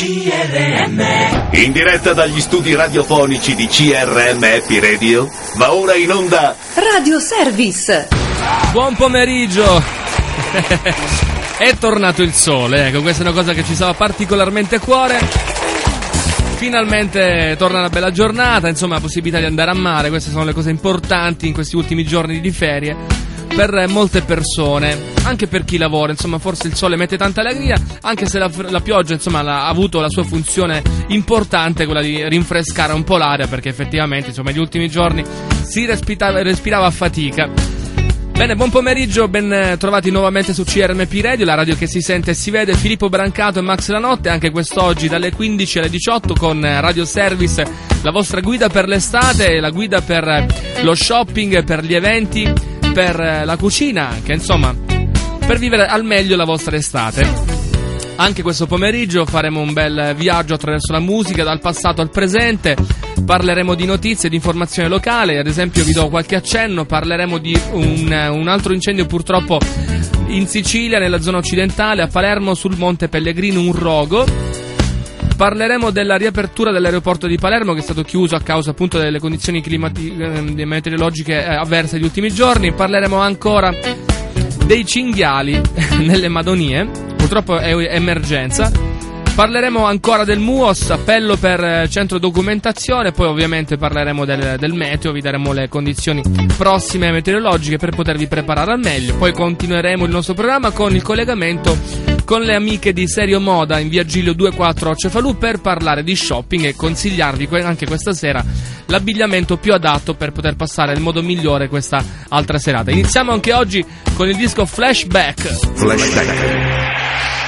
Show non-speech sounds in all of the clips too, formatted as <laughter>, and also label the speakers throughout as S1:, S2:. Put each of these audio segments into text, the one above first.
S1: CRM.
S2: In diretta dagli studi radiofonici di CRM Happy Radio, va ora in onda
S3: Radio Service.
S4: Buon pomeriggio! <laughs> è tornato il sole, ecco, questa è una cosa che ci stava particolarmente a cuore. Finalmente torna una bella giornata, insomma, la possibilità di andare a mare, queste sono le cose importanti in questi ultimi giorni di ferie per molte persone, anche per chi lavora, insomma, forse il sole mette tanta allegria, anche se la, la pioggia, insomma, ha avuto la sua funzione importante, quella di rinfrescare un po' l'aria, perché effettivamente, insomma, negli ultimi giorni si respirava, respirava a fatica. Bene, buon pomeriggio, ben trovati nuovamente su CRMP Radio, la radio che si sente e si vede. Filippo Brancato e Max Lanotte, anche quest'oggi dalle 15 alle 18 con Radio Service, la vostra guida per l'estate, la guida per lo shopping, per gli eventi, per la cucina, che insomma, per vivere al meglio la vostra estate. Anche questo pomeriggio faremo un bel viaggio attraverso la musica dal passato al presente. Parleremo di notizie di informazione locale, ad esempio vi do qualche accenno, parleremo di un, un, altro incendio purtroppo in Sicilia, nella zona occidentale, a Palermo sul Monte Pellegrino, un rogo. Parleremo della riapertura dell'aeroporto di Palermo che è stato chiuso a causa appunto delle condizioni climati- eh, meteorologiche avverse degli ultimi giorni. Parleremo ancora dei cinghiali <laughs> nelle Madonie, purtroppo è emergenza. Parleremo ancora del MUOS, appello per centro documentazione, poi ovviamente parleremo del, del, meteo, vi daremo le condizioni prossime meteorologiche per potervi preparare al meglio. Poi continueremo il nostro programma con il collegamento con le amiche di Serio Moda in via Giglio 24 a Cefalù per parlare di shopping e consigliarvi anche questa sera l'abbigliamento più adatto per poter passare nel modo migliore questa altra serata. Iniziamo anche oggi con il disco Flashback.
S2: Flashback.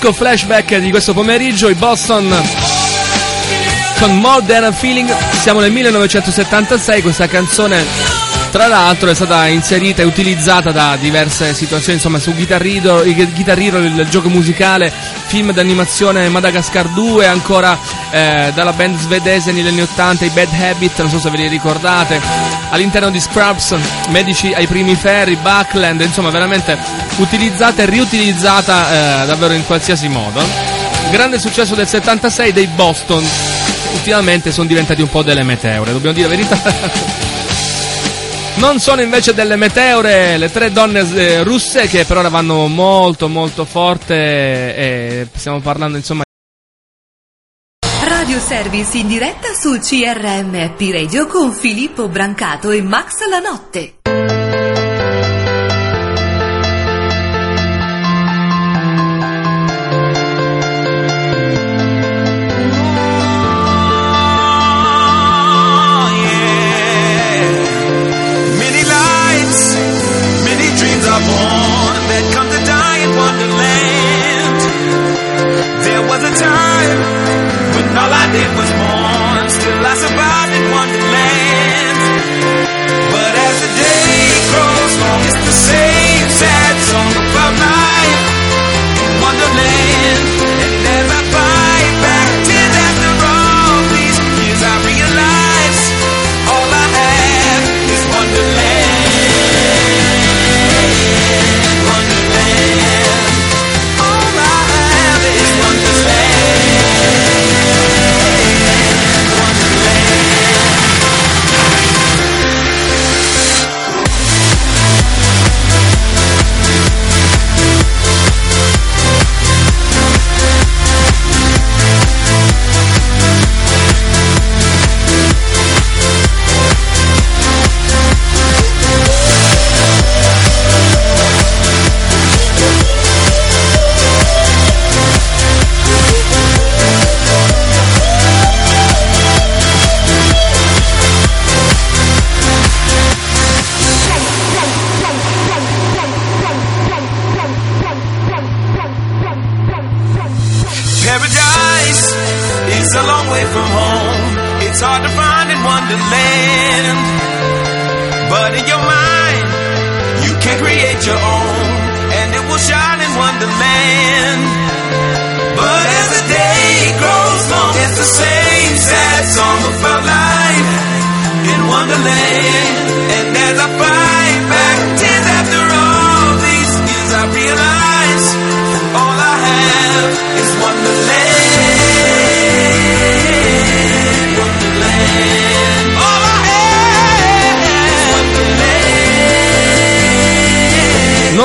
S4: Disco flashback di questo pomeriggio, i Boston con More Than a Feeling. Siamo nel 1976, questa canzone tra l'altro è stata inserita e utilizzata da diverse situazioni, insomma su Guitar Hero, Guitar Hero, il gioco musicale, film d'animazione Madagascar 2, ancora eh, dalla band svedese negli anni 80 i Bad Habit, non so se ve li ricordate, all'interno di Scrubs, Medici ai primi ferri, Buckland, insomma veramente utilizzata e riutilizzata eh, davvero in qualsiasi modo. Grande successo del 76 dei Boston, ultimamente sono diventati un po' delle meteore, dobbiamo dire la verità. Non sono invece delle meteore le tre donne eh, russe che per ora vanno molto molto forte e stiamo parlando insomma
S5: Radio Service in diretta sul CRM Happy Radio con Filippo Brancato e Max La Notte.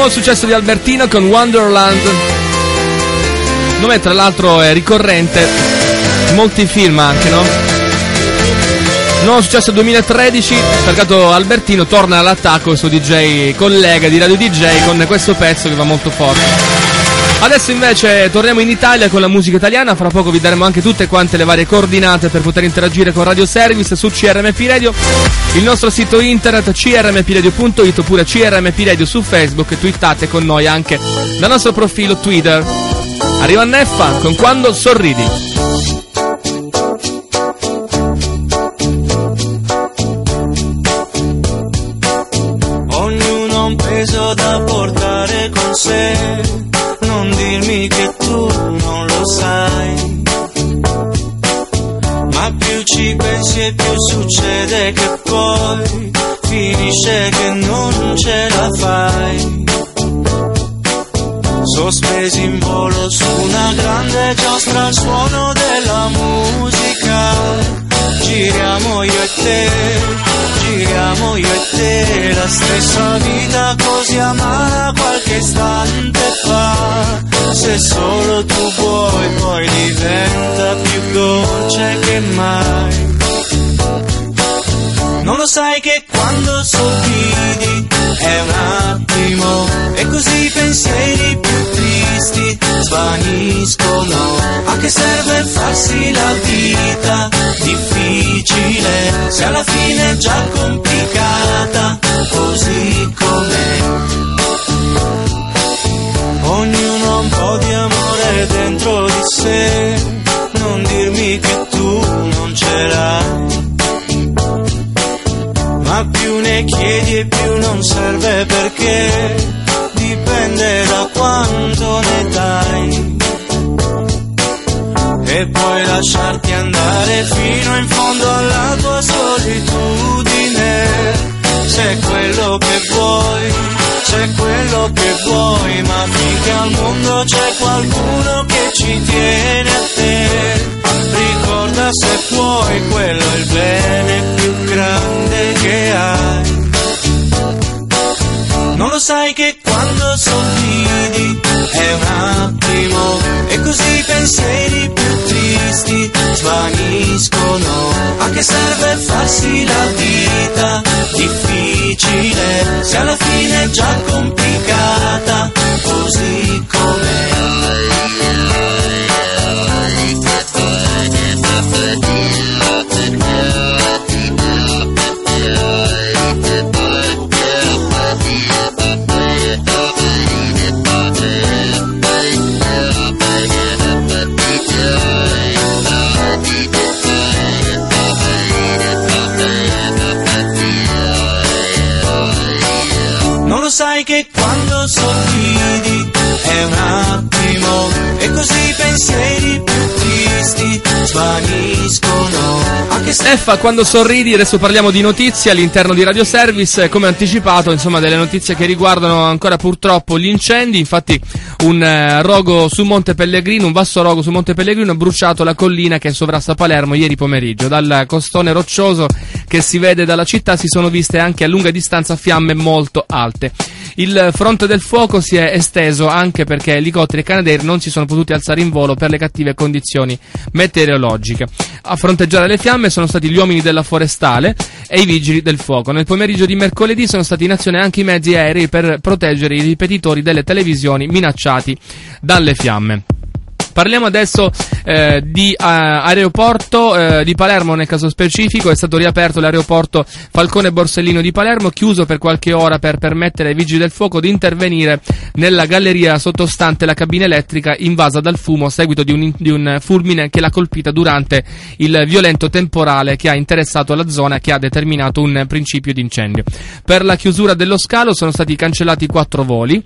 S4: Nuovo successo di Albertino con Wonderland. Nome tra l'altro è ricorrente in molti film anche, no? Nuovo successo 2013, Mercato Albertino torna all'attacco il suo DJ collega di Radio DJ con questo pezzo che va molto forte. Adesso invece torniamo in Italia con la musica italiana, fra poco vi daremo anche tutte quante le varie coordinate per poter interagire con Radio Service su CRMP Radio, il nostro sito internet crmpradio.it oppure CRMP Radio su Facebook e twittate con noi anche dal nostro profilo Twitter. Arriva Neffa con Quando sorridi.
S6: Ognuno ha un peso da portare che tu non lo sai. Ma più ci pensi e più succede che poi finisce che non ce la fai. sospesi in volo su una grande giostra al suono della musica. Giriamo io e te, giriamo io e te, la stessa vita così amara qualche istante. Se solo tu vuoi, poi diventa più dolce che mai. Non lo sai che quando sorridi è un attimo e così i pensieri più tristi svaniscono. A che serve farsi la vita difficile se alla fine è già complicata così com'è? Po' di amore dentro di sé, non dirmi che tu non ce l'hai ma più ne chiedi e più non serve perché dipende da quanto ne dai. E puoi lasciarti andare fino in fondo alla tua solitudine, se è quello che vuoi, se è quello che vuoi, ma finché al mondo c'è qualcuno che ci tiene a te. Ricorda se puoi, quello è il bene più grande che hai. Non lo sai che quando sorridi così i pensieri più tristi svaniscono. A che serve farsi la vita difficile se alla fine è già complicata così com'è? E così i pensieri più tristi svaniscono. A che
S4: Steffa, quando sorridi, adesso parliamo di notizie all'interno di Radio Service, come anticipato, insomma, delle notizie che riguardano ancora purtroppo gli incendi, infatti un eh, rogo su Monte Pellegrino, un vasto rogo su Monte Pellegrino ha bruciato la collina che sovrasta Palermo ieri pomeriggio, dal costone roccioso che si vede dalla città si sono viste anche a lunga distanza fiamme molto alte. Il fronte del fuoco si è esteso anche perché elicotteri e canadair non si sono potuti alzare in volo per le cattive condizioni meteorologiche. A fronteggiare le fiamme sono stati gli uomini della forestale e i vigili del fuoco. Nel pomeriggio di mercoledì sono stati in azione anche i mezzi aerei per proteggere i ripetitori delle televisioni minacciati dalle fiamme. Parliamo adesso eh, di eh, aeroporto eh, di Palermo nel caso specifico, è stato riaperto l'aeroporto Falcone Borsellino di Palermo, chiuso per qualche ora per permettere ai vigili del fuoco di intervenire nella galleria sottostante la cabina elettrica invasa dal fumo a seguito di un, di un fulmine che l'ha colpita durante il violento temporale che ha interessato la zona e che ha determinato un principio di incendio. Per la chiusura dello scalo sono stati cancellati quattro voli.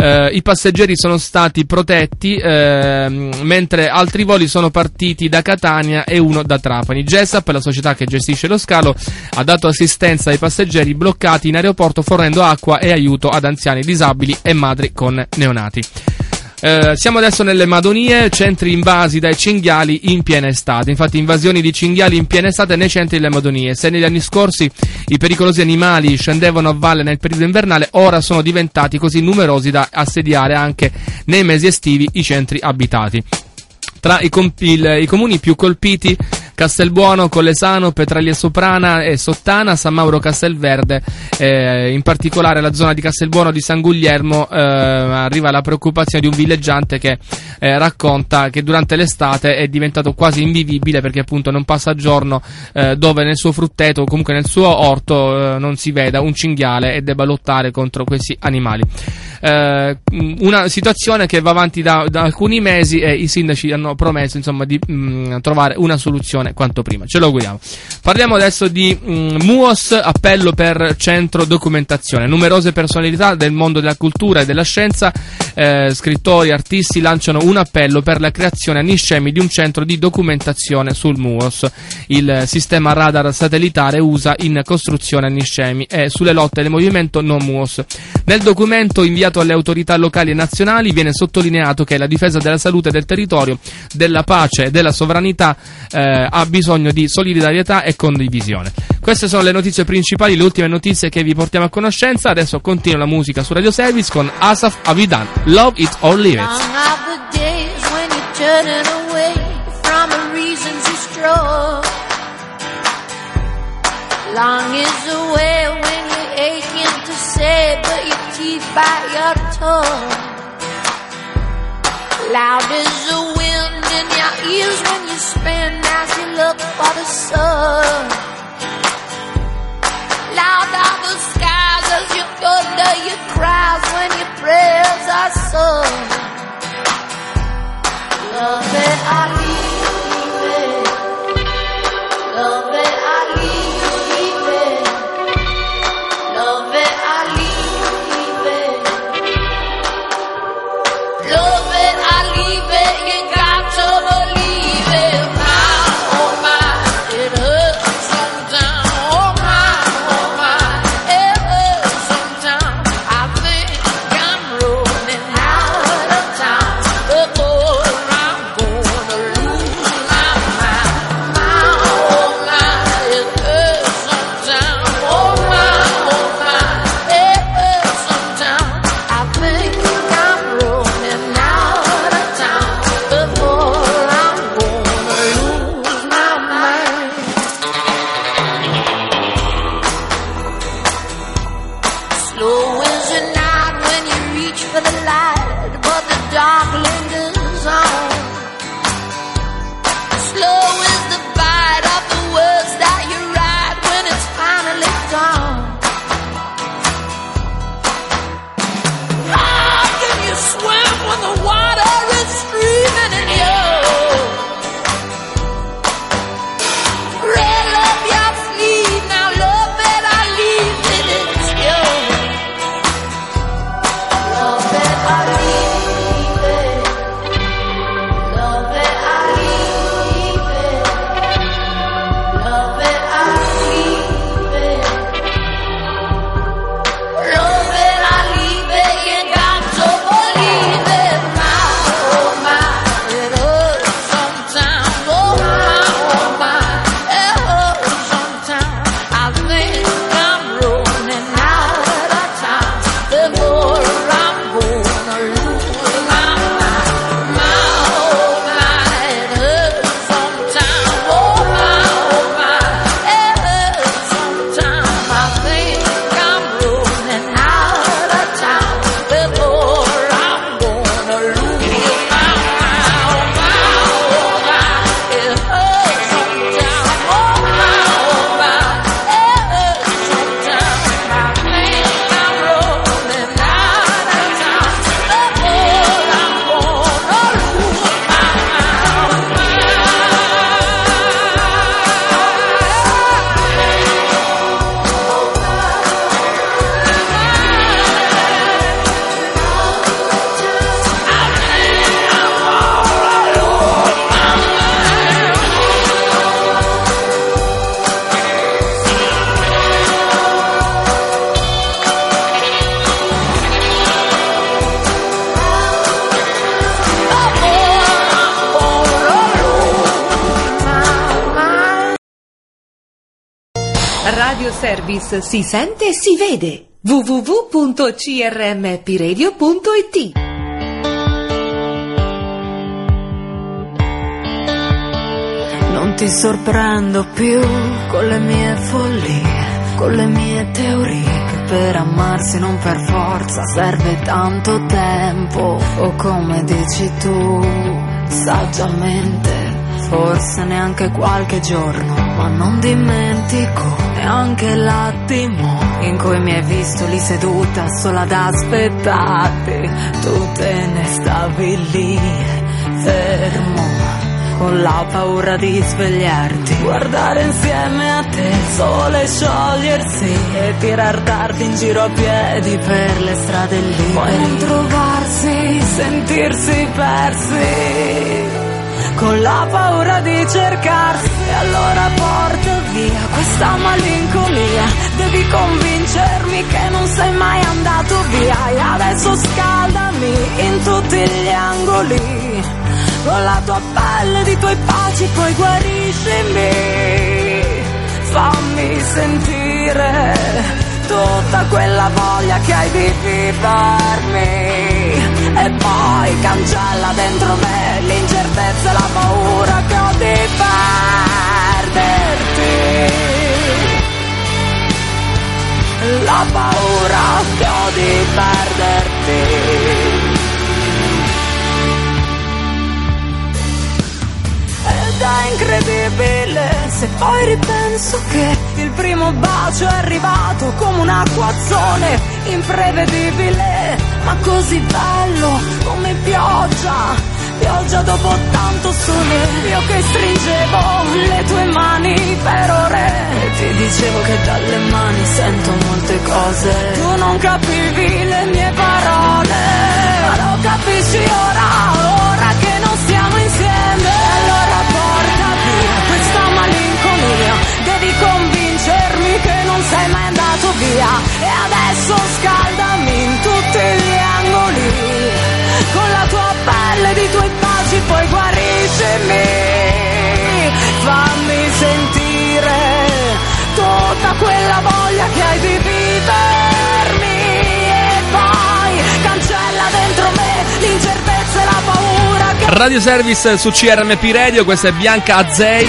S4: Eh, I passeggeri sono stati protetti, ehm, mentre altri voli sono partiti da Catania e uno da Trapani. GESAP, la società che gestisce lo scalo, ha dato assistenza ai passeggeri bloccati in aeroporto fornendo acqua e aiuto ad anziani disabili e madri con neonati. Eh, siamo adesso nelle Madonie, centri invasi dai cinghiali in piena estate. Infatti, invasioni di cinghiali in piena estate nei centri delle Madonie. Se negli anni scorsi i pericolosi animali scendevano a valle nel periodo invernale, ora sono diventati così numerosi da assediare anche nei mesi estivi i centri abitati. Tra i, com- il- i comuni più colpiti Castelbuono, Collesano, Petraglia Soprana e Sottana, San Mauro Castelverde, eh, in particolare la zona di Castelbuono di San Guglielmo eh, arriva la preoccupazione di un villeggiante che eh, racconta che durante l'estate è diventato quasi invivibile perché appunto non passa giorno eh, dove nel suo frutteto o comunque nel suo orto eh, non si veda un cinghiale e debba lottare contro questi animali. Eh, una situazione che va avanti da, da alcuni mesi e i sindaci hanno promesso insomma di mm, trovare una soluzione quanto prima. Ce lo auguriamo. Parliamo adesso di mm, MUOS, appello per centro documentazione. Numerose personalità del mondo della cultura e della scienza eh, scrittori, artisti lanciano un appello per la creazione a Niscemi di un centro di documentazione sul MUOS, il sistema radar satellitare USA in costruzione a Niscemi e sulle lotte del movimento No MUOS. Nel documento inviato alle autorità locali e nazionali viene sottolineato che la difesa della salute del territorio, della pace e della sovranità eh, ha bisogno di solidarietà e condivisione. Queste sono le notizie principali, le ultime notizie che vi portiamo a conoscenza. Adesso continua la musica su Radio Service con Asaf Avidan. Love it or leave it.
S7: Long you is the way when you're aching to say, but your teeth bite your tongue. Loud is the wind in your ears when you spin as you look for the sun. Loud are the skies as you thunder your cries when your prayers are sung. Love it, I leave
S3: Service si sente e si vede. www.crmpiradio.it
S8: Non ti sorprendo più con le mie follie, con le mie teorie, che per amarsi non per forza serve tanto tempo, o come dici tu, saggiamente, forse neanche qualche giorno, ma non dimentico neanche l'attimo in cui mi hai visto lì seduta sola ad aspettarti, tu te ne stavi lì, fermo con la paura di svegliarti. Guardare insieme a te il sole sciogliersi e tirar tardi in giro a piedi per le strade lì. Poi ritrovarsi
S3: sentirsi persi, con la paura di cercarsi. E allora porta via questa malinconia, devi convincermi che non sei mai andato via. E adesso scaldami in tutti gli angoli, con la tua pelle di tuoi baci, poi guariscimi, fammi sentire tutta quella voglia che hai di vivermi. E poi cancella dentro me l'incertezza e la paura che ho di perderti. La paura che ho di perderti. Ed è incredibile se poi ripenso che il primo bacio è arrivato come un acquazzone imprevedibile ma così bello come pioggia pioggia dopo tanto sole. Io che stringevo le tue mani per ore. E ti dicevo che dalle mani sento molte cose. Tu non capivi le mie parole. Ma lo capisci ora ora che non stiamo insieme. Allora porta via questa malinconia. Devi convincermi che non sei mai andato via. E adesso scaldami in tutti gli angoli. Con la tua pelle di tuoi baci poi guariscimi fammi sentire tutta quella voglia che hai di vivermi e poi cancella dentro me l'incertezza e la paura che
S4: Radio Service su CRMP Radio, questa è Bianca Azzei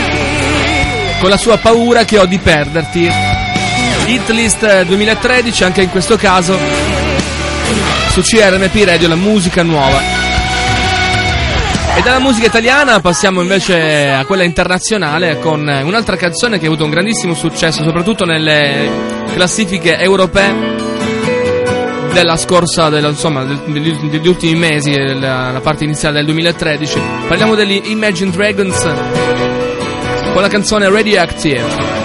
S4: con la sua paura che ho di perderti. Hit List 2013, anche in questo caso su CRMP Radio la musica nuova. E dalla musica italiana passiamo invece a quella internazionale con un'altra canzone che ha avuto un grandissimo successo, soprattutto nelle classifiche europee della scorsa, della, insomma, degli, degli ultimi mesi, la, la parte iniziale del 2013. Parliamo degli Imagine Dragons con la canzone Radioactive.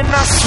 S2: amenaza.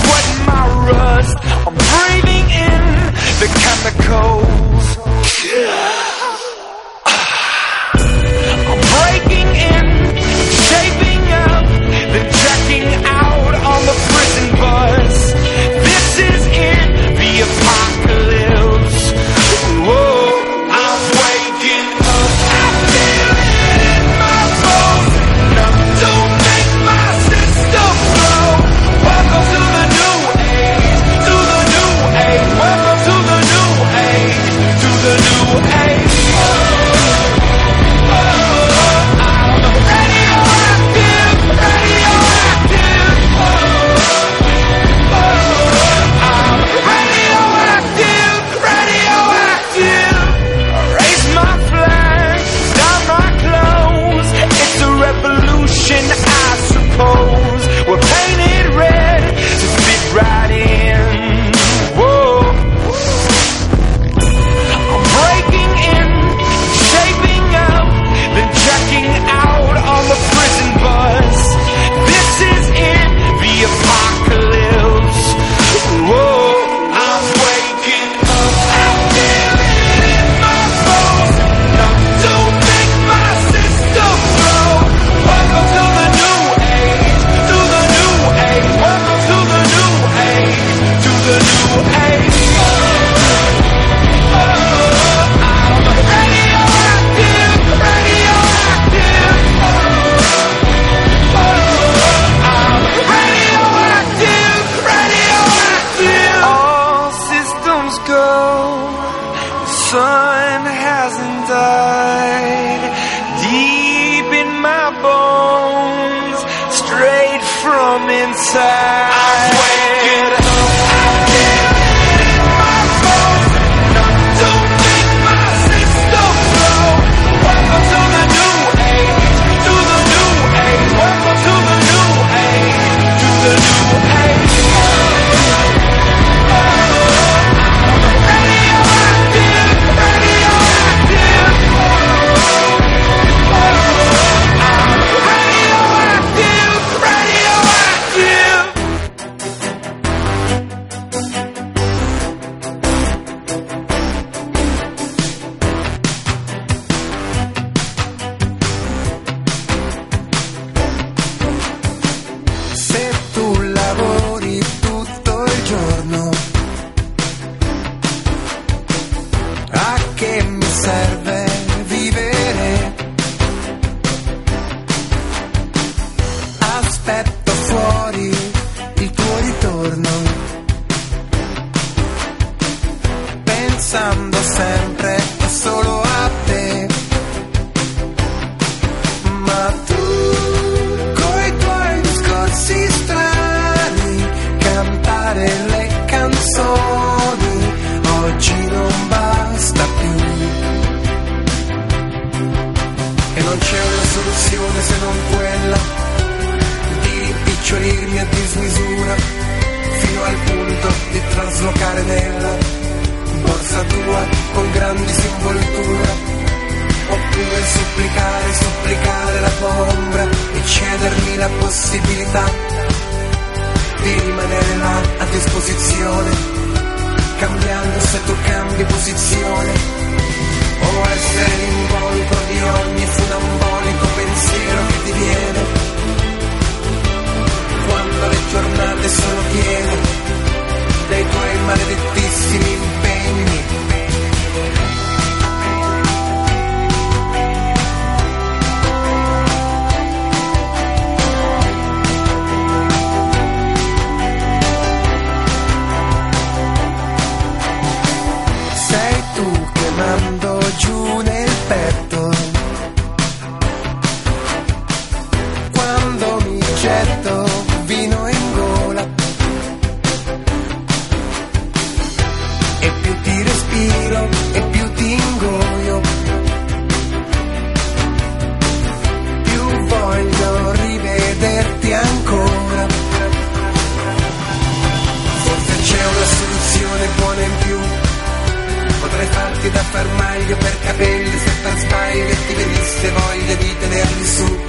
S2: sparmaglio per capelli se per e ti venisse voglia di tenerli su.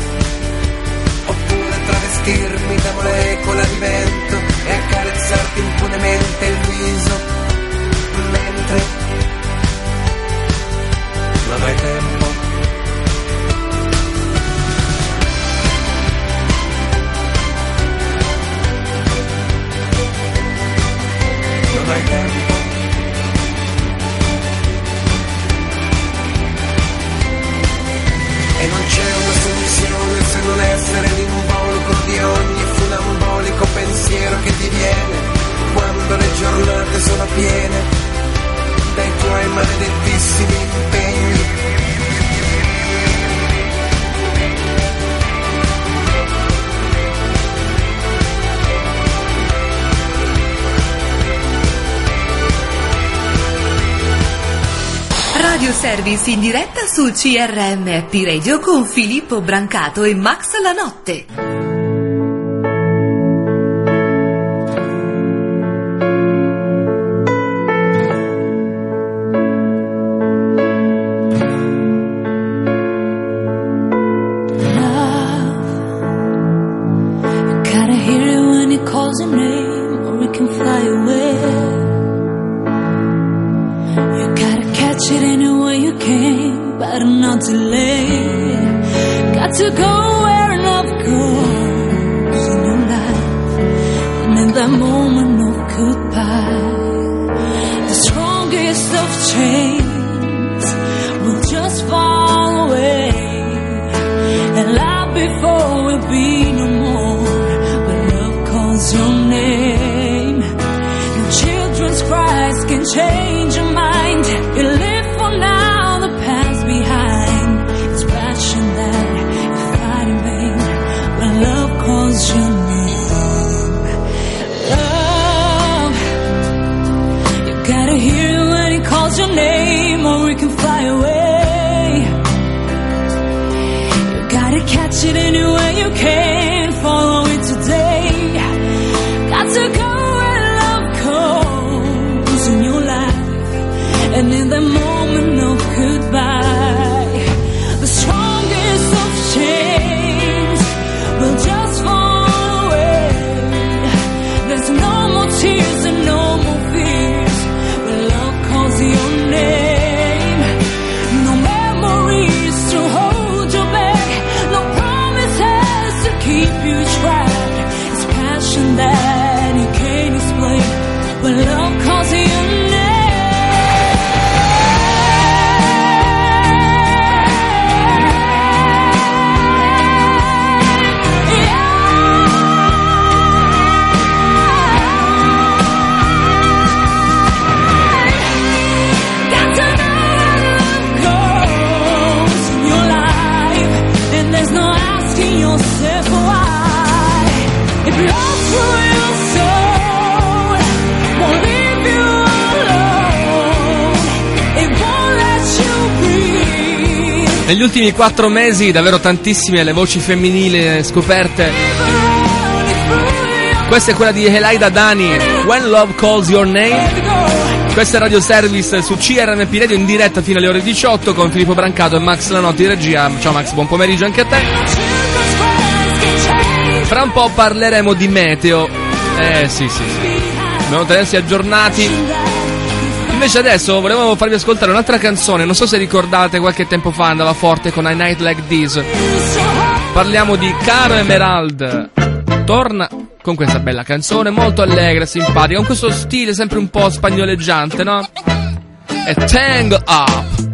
S2: Oppure travestirmi da molecola di vento e accarezzarti impunemente il viso mentre non hai tempo. superi ogni funambolico pensiero che ti viene quando le giornate sono piene dai tuoi maledettissimi impegni.
S3: Radio Service in diretta su CRM Happy Radio con Filippo Brancato e Max La Notte.
S4: Quattro mesi davvero tantissime le voci femminili scoperte. Questa è quella di Elaida Dani, When Love Calls Your Name. Questa è Radio Service su CRMP Radio in diretta fino alle ore 18 con Filippo Brancato e Max Lanotti in regia. Ciao Max, buon pomeriggio anche a te. Fra un po' parleremo di meteo. Eh sì sì sì. Dobbiamo tenersi aggiornati. Invece adesso volevo farvi ascoltare un'altra canzone, non so se ricordate qualche tempo fa andava forte con I Night Like This. Parliamo di Caro Emerald. Torna con questa bella canzone molto allegra, simpatica, con questo stile sempre un po' spagnoleggiante, no? E Tango Up.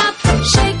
S3: up,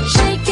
S3: Shake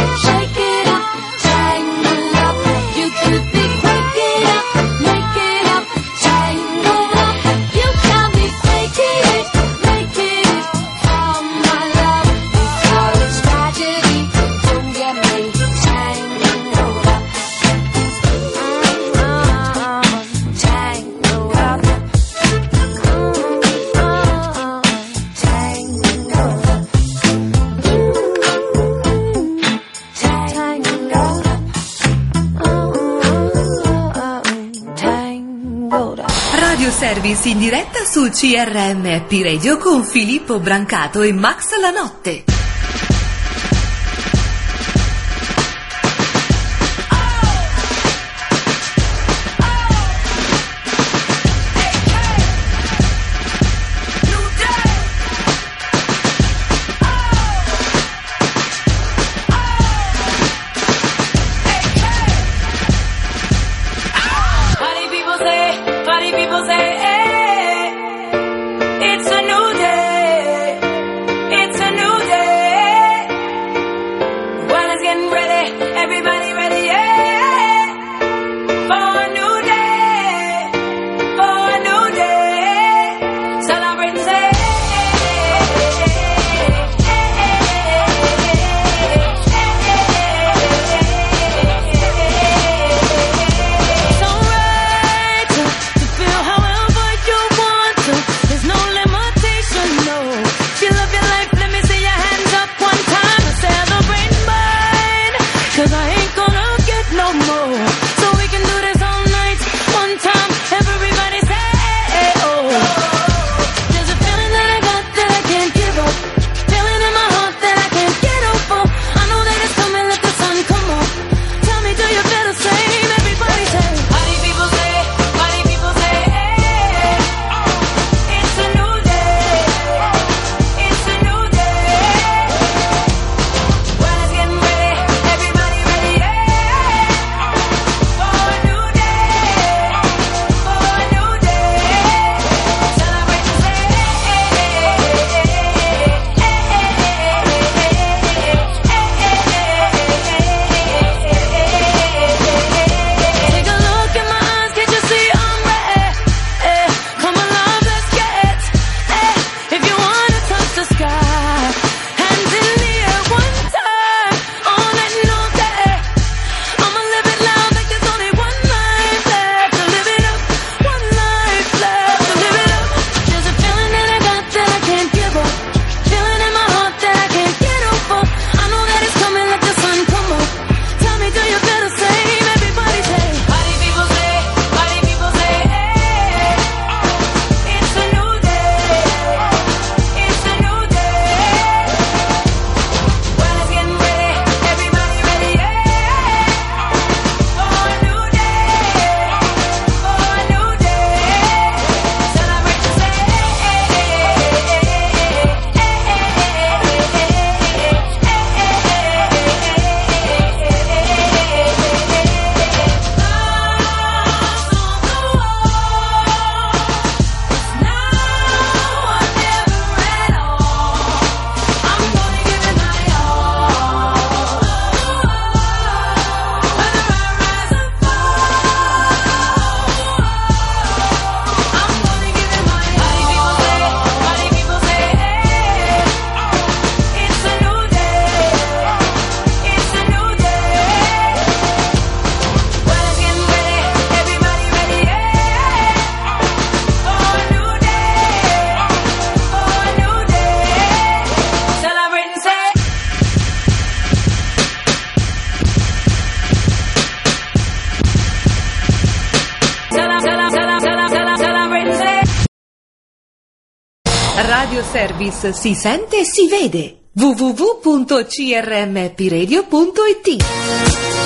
S5: Service in diretta su CRM Happy Radio con Filippo Brancato e Max La Notte.
S3: Si sente e si vede. www.crmpiradio.it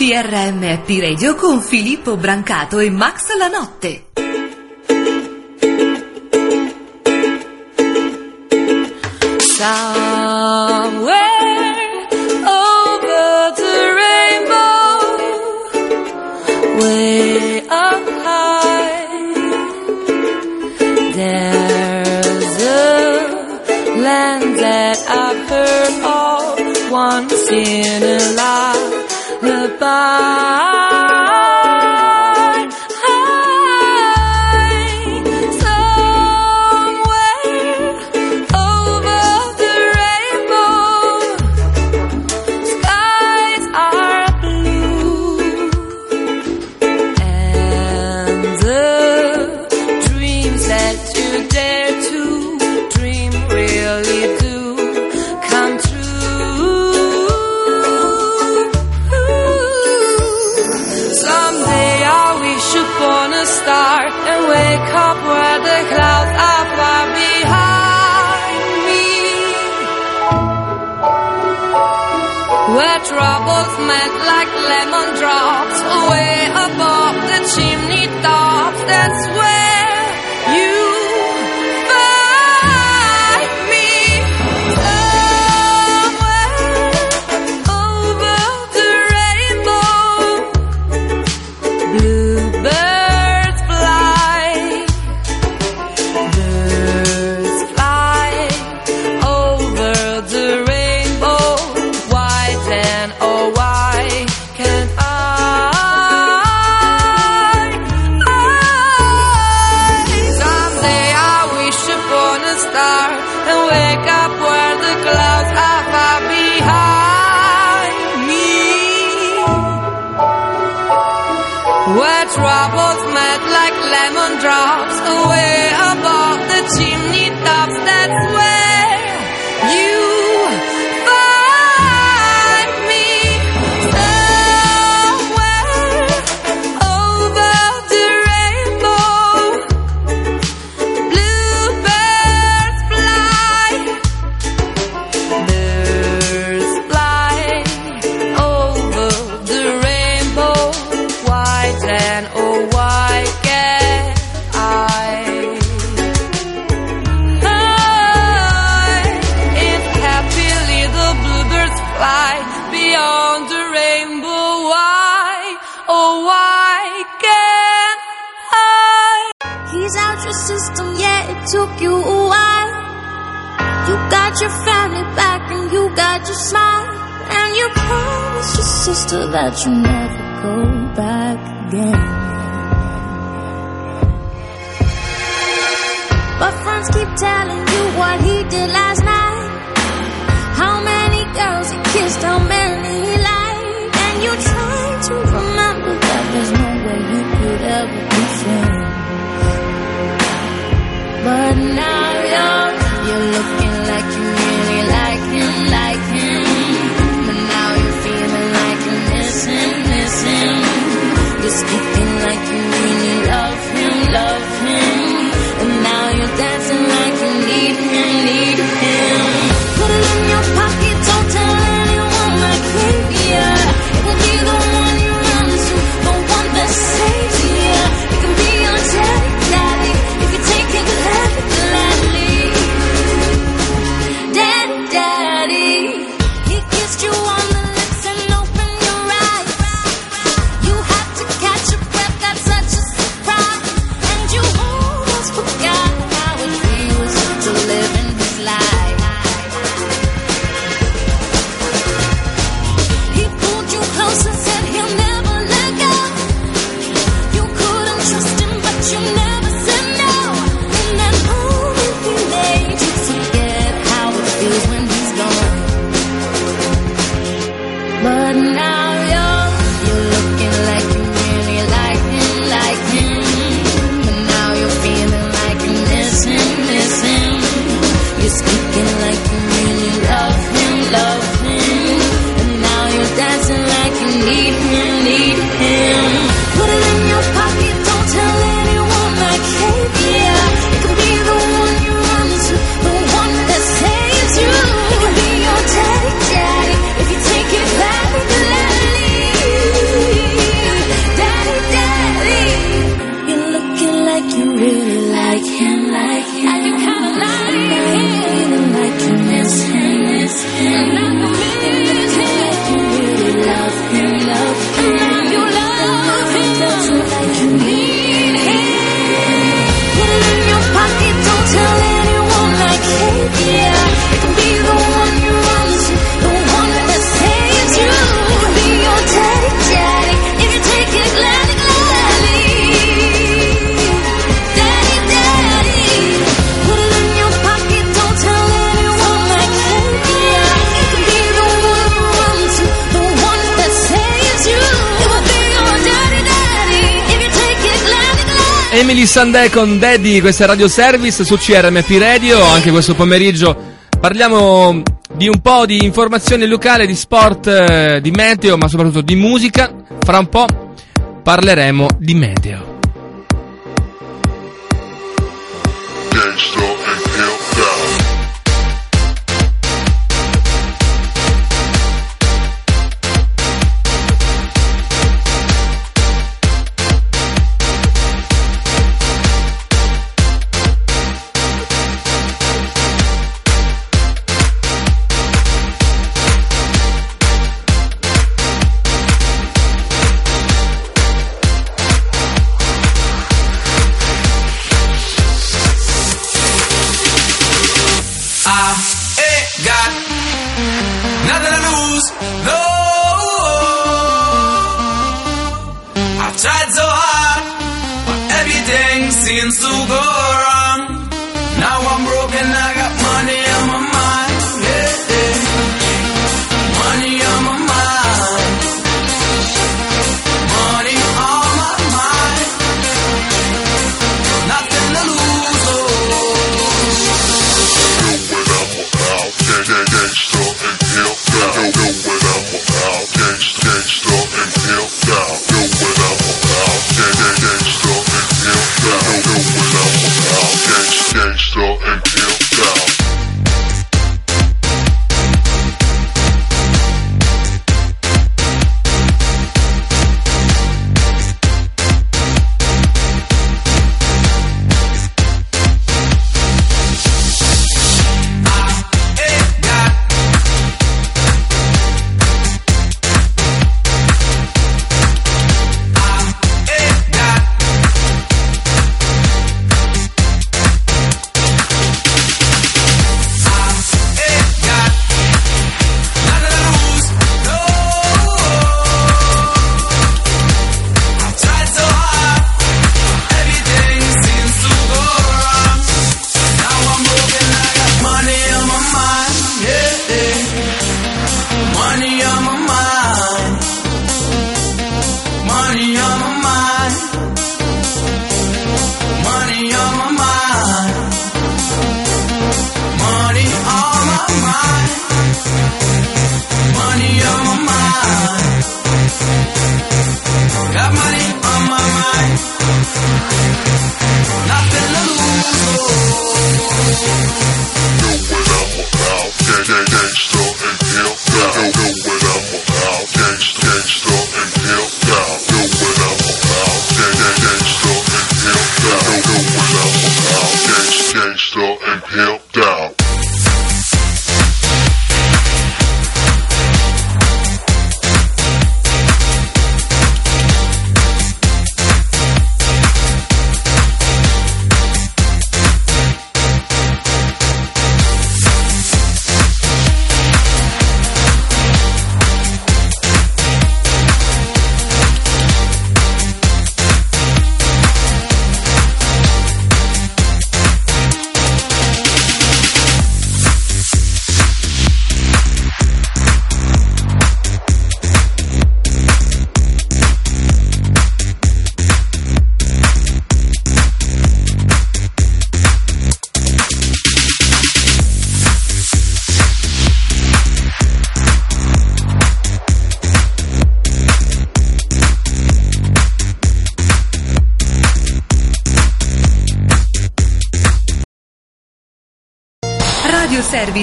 S3: CRM Happy Radio con Filippo Brancato e Max La Notte.
S4: Sunday con Daddy, questa è Radio Service su CRMP Radio, anche questo pomeriggio parliamo di un po' di informazione locale, di sport, eh, di meteo, ma soprattutto di musica. Fra un po' parleremo di meteo.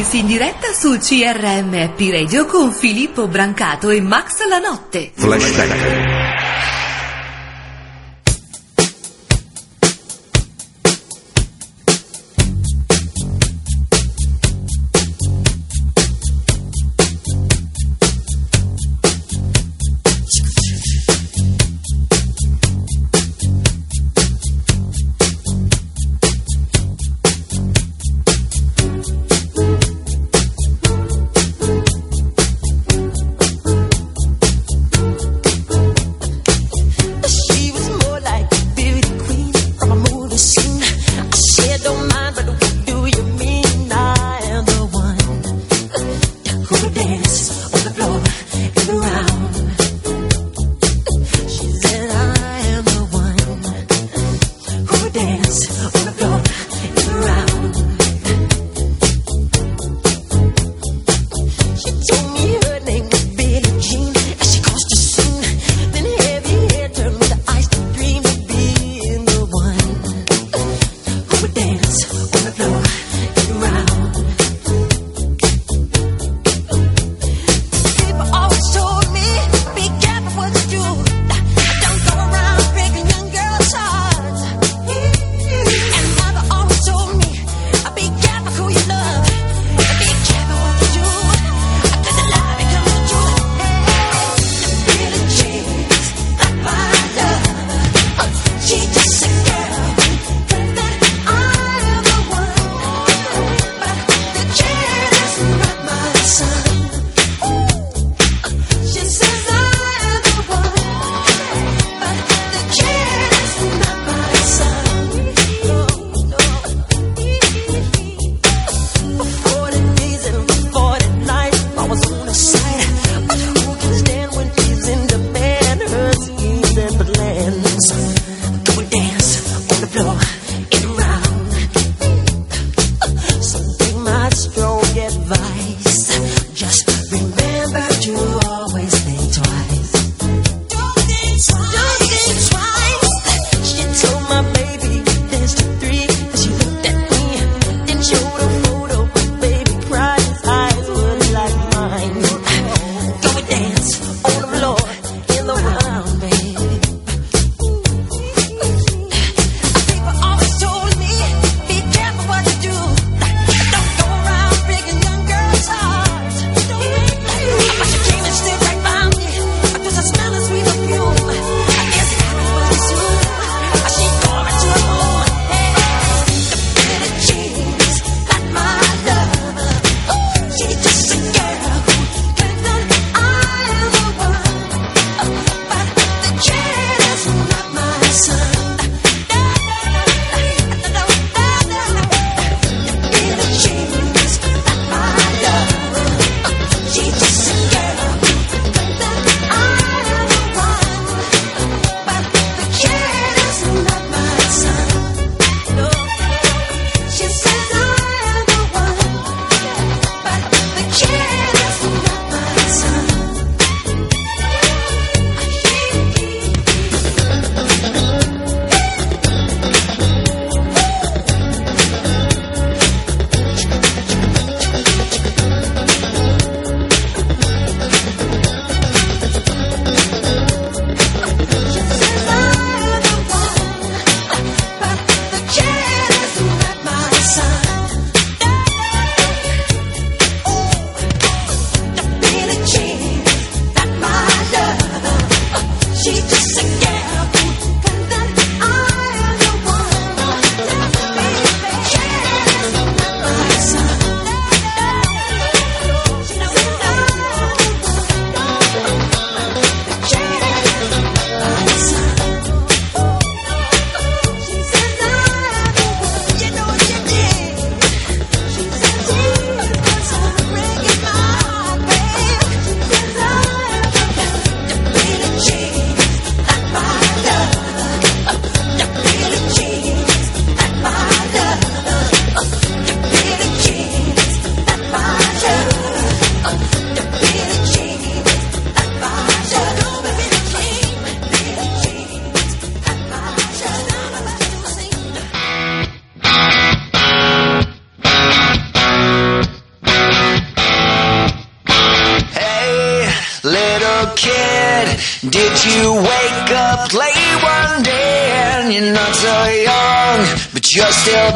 S5: Vibes in diretta sul CRM Happy Radio con Filippo Brancato e Max La Notte.
S9: Flashback.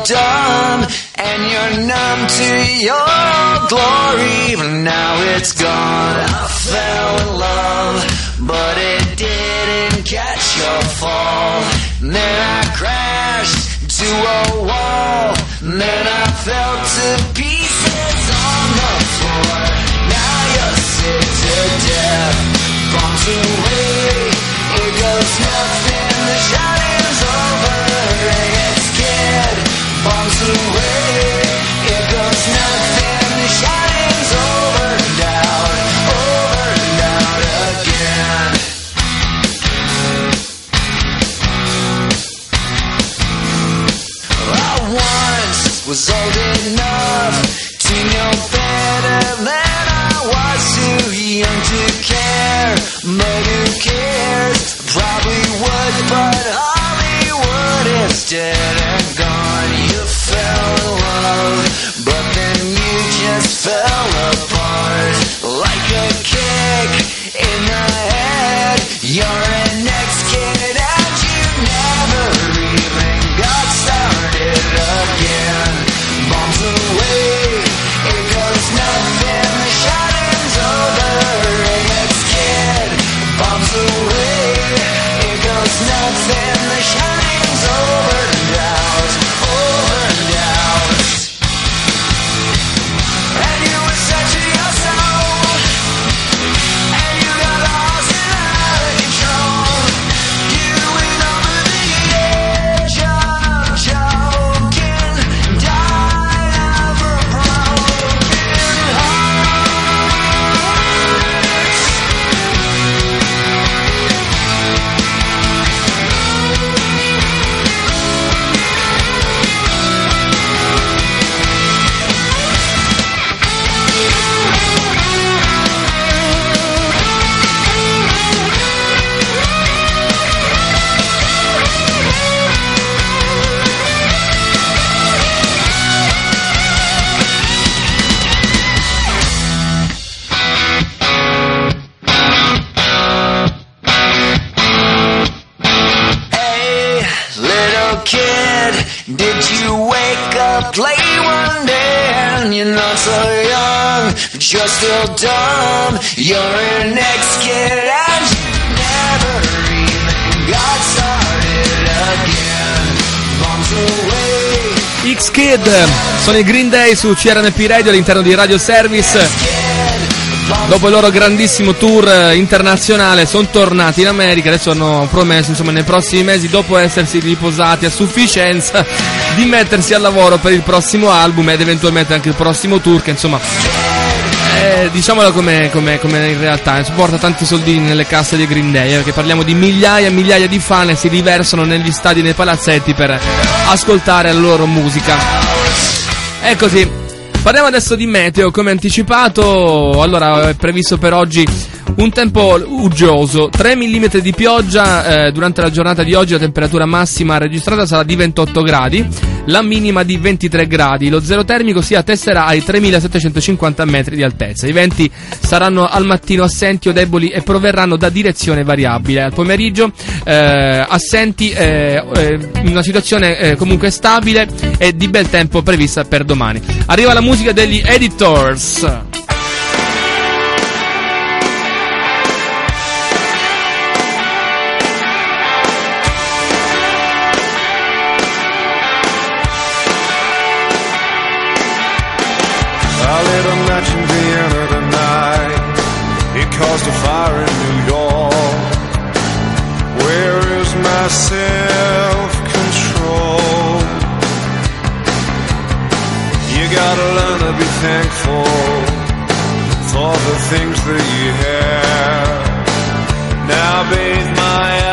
S10: You're and you're numb to your glory, but now it's gone. I fell was old enough to know better than I was too young to care. Who cares? Probably would, but Hollywood is still dumb? You're an ex-kid and you never even got started again. Bombs away.
S4: X-Kid, sono i Green Day su CRMP Radio all'interno di Radio Service. Dopo il loro grandissimo tour internazionale sono tornati in America, adesso hanno promesso insomma nei prossimi mesi, dopo essersi riposati a sufficienza, di mettersi al lavoro per il prossimo album ed eventualmente anche il prossimo tour che insomma eh, diciamola come, come, come in realtà, eh, porta tanti soldini nelle casse dei Green Day, perché parliamo di migliaia e migliaia di fan e si riversano negli stadi nei palazzetti per ascoltare la loro musica. È così. Parliamo adesso di meteo, come anticipato, allora è previsto per oggi un tempo uggioso, 3 mm di pioggia eh, durante la giornata di oggi, la temperatura massima registrata sarà di 28 gradi, la minima di 23 gradi, lo zero termico si attesterà ai 3750 metri di altezza, i venti saranno al mattino assenti o deboli e proverranno da direzione variabile, al pomeriggio eh, assenti, eh, eh, una situazione eh, comunque stabile e di bel tempo prevista per domani. Arriva la musica degli Editors.
S11: Caused a fire in New York. Where is my self control? You gotta learn to be thankful for the things that you have. Now bathe my idle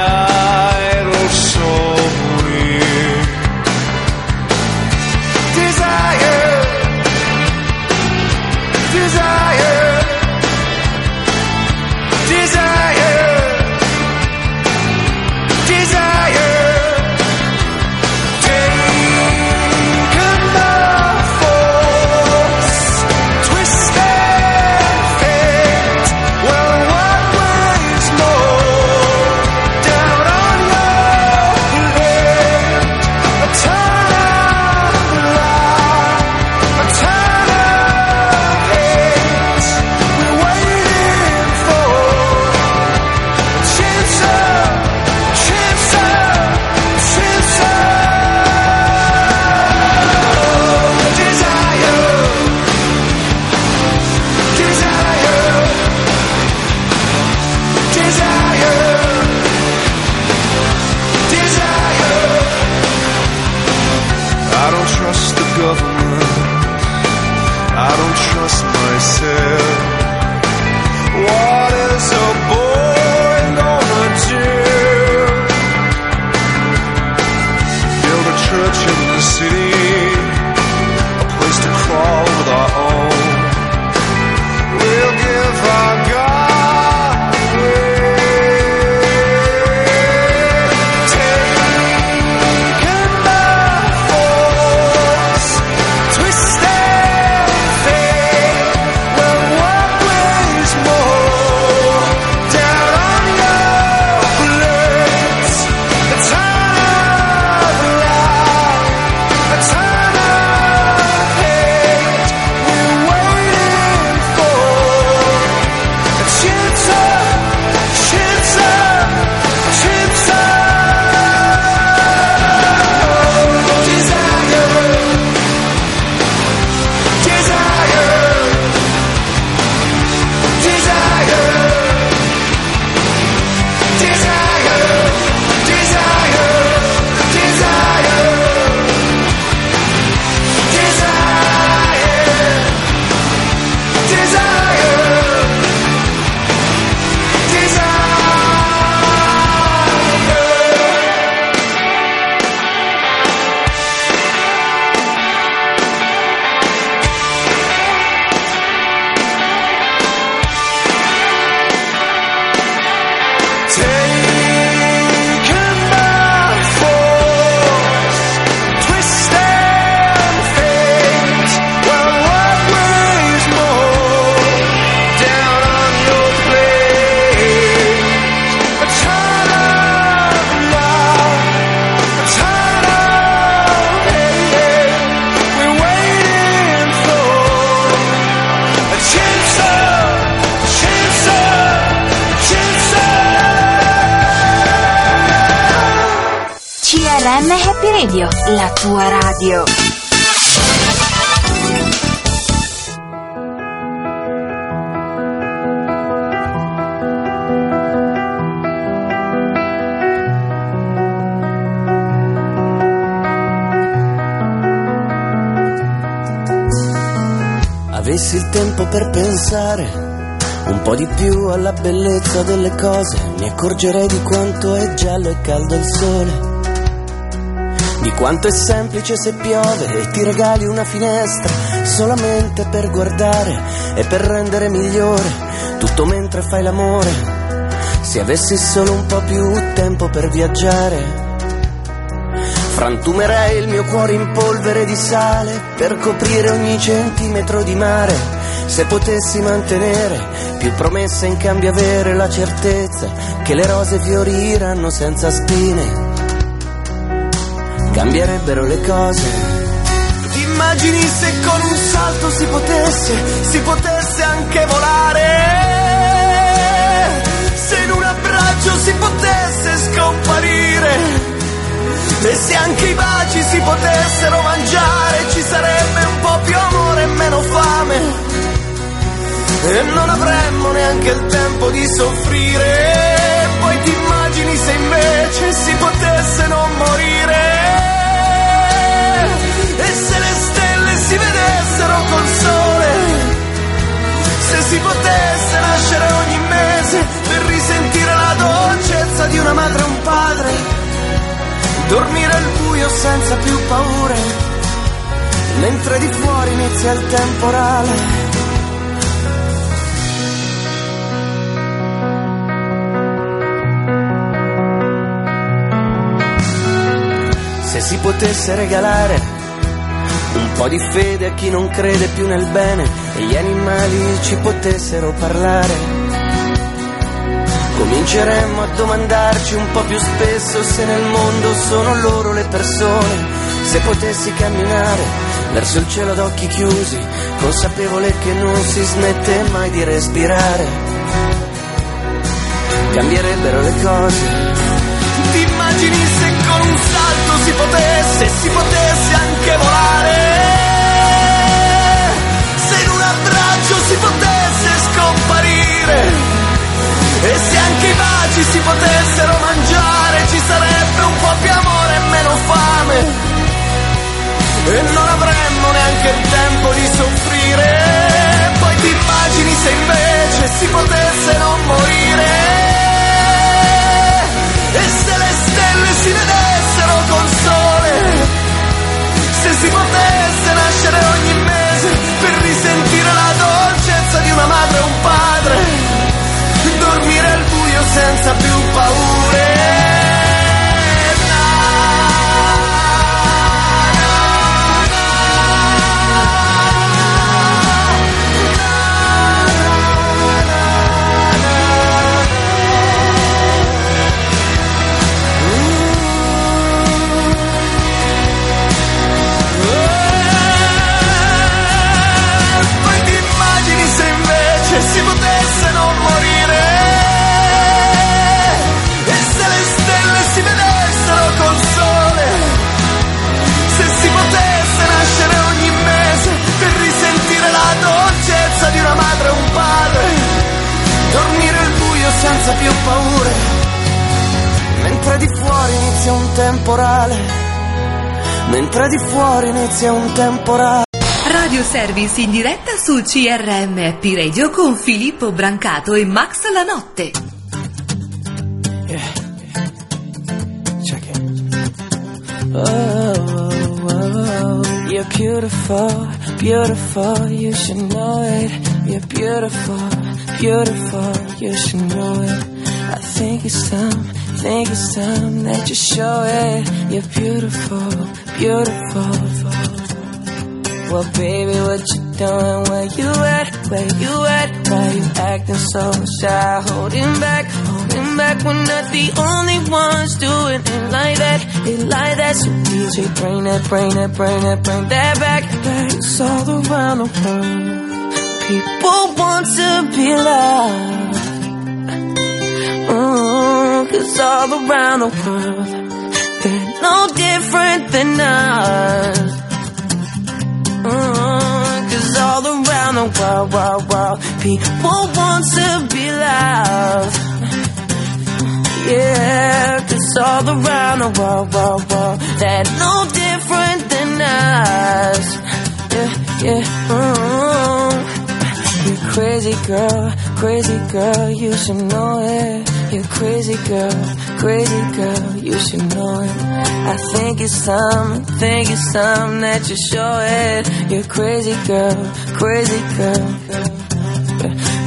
S10: accorgerei di quanto è giallo e caldo il sole. Di quanto è semplice se piove e ti regali una finestra solamente per guardare e per rendere migliore tutto mentre fai l'amore. Se avessi solo un po' più tempo per viaggiare, frantumerei il mio cuore in polvere di sale per coprire ogni centimetro di mare. Se potessi mantenere più promesse in cambio avere la certezza che le rose fioriranno senza spine cambierebbero le cose.
S12: Ti immagini se con un salto si potesse, si potesse anche volare? Se in un abbraccio si potesse scomparire? E se anche i baci si potessero mangiare, ci sarebbe un po' più amore e meno fame. E non avremmo neanche il tempo di soffrire. Immagini se invece si potesse non morire. E se le stelle si vedessero col sole, se si potesse nascere ogni mese per risentire la dolcezza di una madre e un padre, dormire al buio senza più paure, mentre di fuori inizia il temporale.
S10: Se si potesse regalare un po' di fede a chi non crede più nel bene e gli animali ci potessero parlare. Cominceremmo a domandarci un po' più spesso se nel mondo sono loro le persone. Se potessi camminare verso il cielo ad occhi chiusi, consapevole che non si smette mai di respirare, cambierebbero le cose.
S12: Ti immagini potesse, si potesse anche volare? Se in un abbraccio si potesse scomparire? E se anche i baci si potessero mangiare, ci sarebbe un po' più amore e meno fame. E non avremmo neanche il tempo di soffrire. Poi ti immagini se invece si potesse non morire? E se le stelle si vedessero si potesse nascere ogni mese per risentire la dolcezza di una madre e un padre, dormire al buio senza più paure. Senza più paure.
S10: Mentre di fuori inizia un temporale, mentre di fuori inizia un temporale.
S5: Radio Service in diretta su CRM Happy Radio con Filippo Brancato e Max La Notte.
S10: Oh, oh, oh, you're beautiful, beautiful, you should know it. You're beautiful, beautiful, you should know it. I think it's time, think it's time that you show it. You're beautiful, beautiful. Well, baby, what you doing? Where you at? Where you at? Why you acting so shy? Holding back, holding back. We're not the only ones doing it like that. It like that. So DJ, bring that, bring that, bring that, bring that back. back. It's all around the world. People want to be loved. Mm, Cause all around the world, they're
S13: no different than us. Mm, all around the world, world, world, people want to be loved. Yeah, cause all around the world, world, world, they're no different than us. Yeah, yeah, mm. You're crazy girl, crazy girl, you should know it. You're crazy girl, crazy girl, you should know it. I think it's time, think it's time that you show it. You're crazy girl, crazy girl.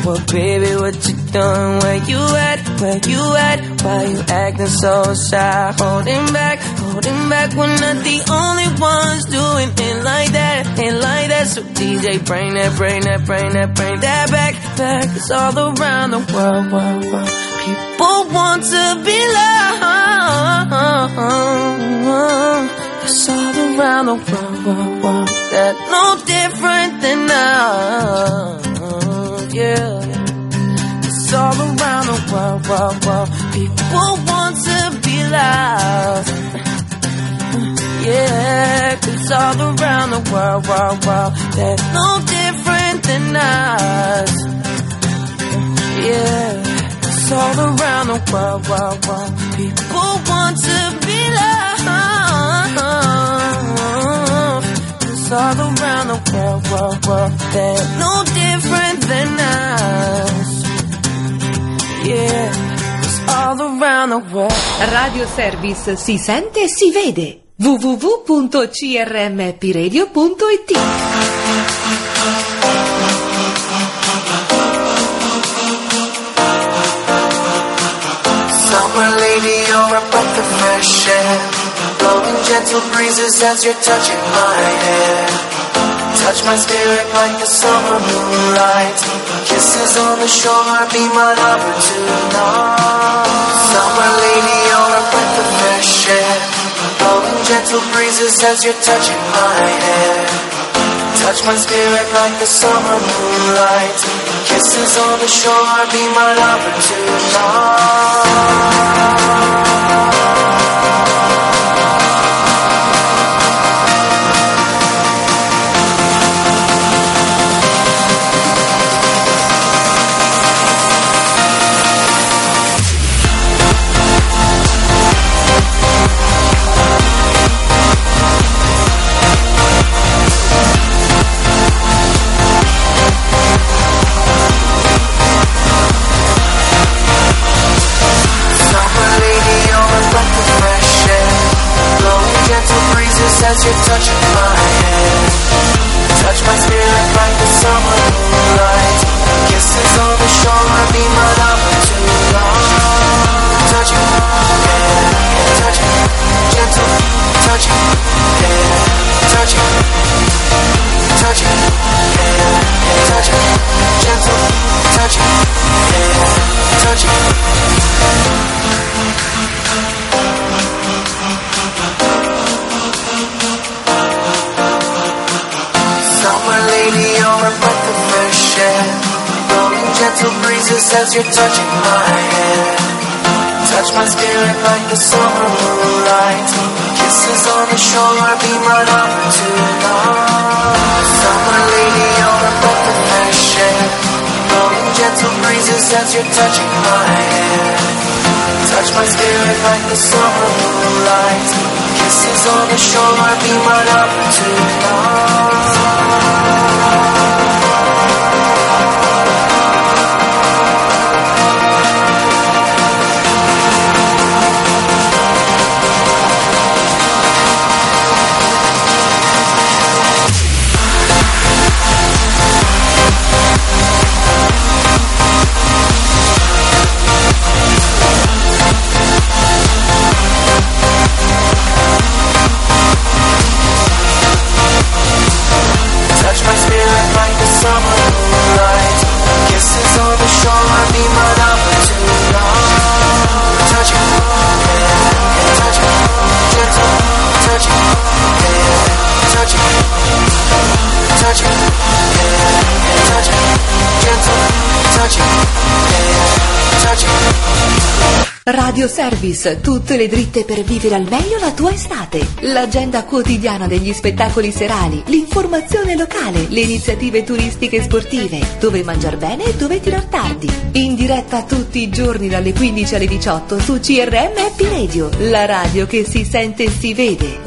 S13: Well, baby, what you doing? Where you at? Where you at? Why you acting so shy? Holding back, holding back. We're not the only ones doing it like that, ain't like that. So DJ, bring that, bring that, bring that, bring that back, back. It's all around the world, world, world. People want to be loved. It's all around the world, world, world. That no different than us. Yeah. It's all around the world, world, world. People want to be loved. Yeah, it's all around the world, world, world. They're no different than us. Yeah, it's all around the world, world, world. People want to be loved. It's all around the world, world, world. They're no
S3: Radio Service si sente e si vede. www.crmpradio.it
S12: Summer lady, you're a breath of fresh air. Blowing gentle breezes as you're touching my hair. Touch my spirit like the summer moonlight. Kisses on the shore, be my lover tonight. Summer lady, you're a breath of fresh air. Blowing gentle breezes as you're touching my hair. Touch my spirit like the summer moonlight. Kisses on the shore, be my lover Summer gentle breezes as you're touching my hair. Touch my spirit like the summer moonlight. Kisses on the shore, be my lover tonight. Touch it, yeah, touch it, gentle, touch it, yeah, touch it, touch it, yeah, touch it, gentle, touch yeah, touch. Gentle breezes as you're touching my hair. Touch my spirit like the summer moonlight. Kisses on the shore, be my lover tonight. Summer lady, you're a breath of fresh. Blowing gentle breezes as you're touching my hair. Touch my spirit like the summer moonlight. Kisses on the shore, be my lover tonight. Touch
S3: Radio Service, tutte le dritte per vivere al meglio la tua estate. L'agenda quotidiana degli spettacoli serali, l'informazione locale, le iniziative turistiche e sportive, dove mangiar bene e dove tirar tardi. In diretta tutti i giorni dalle 15 alle 18 su CRM Happy Radio, la radio che si sente e si vede.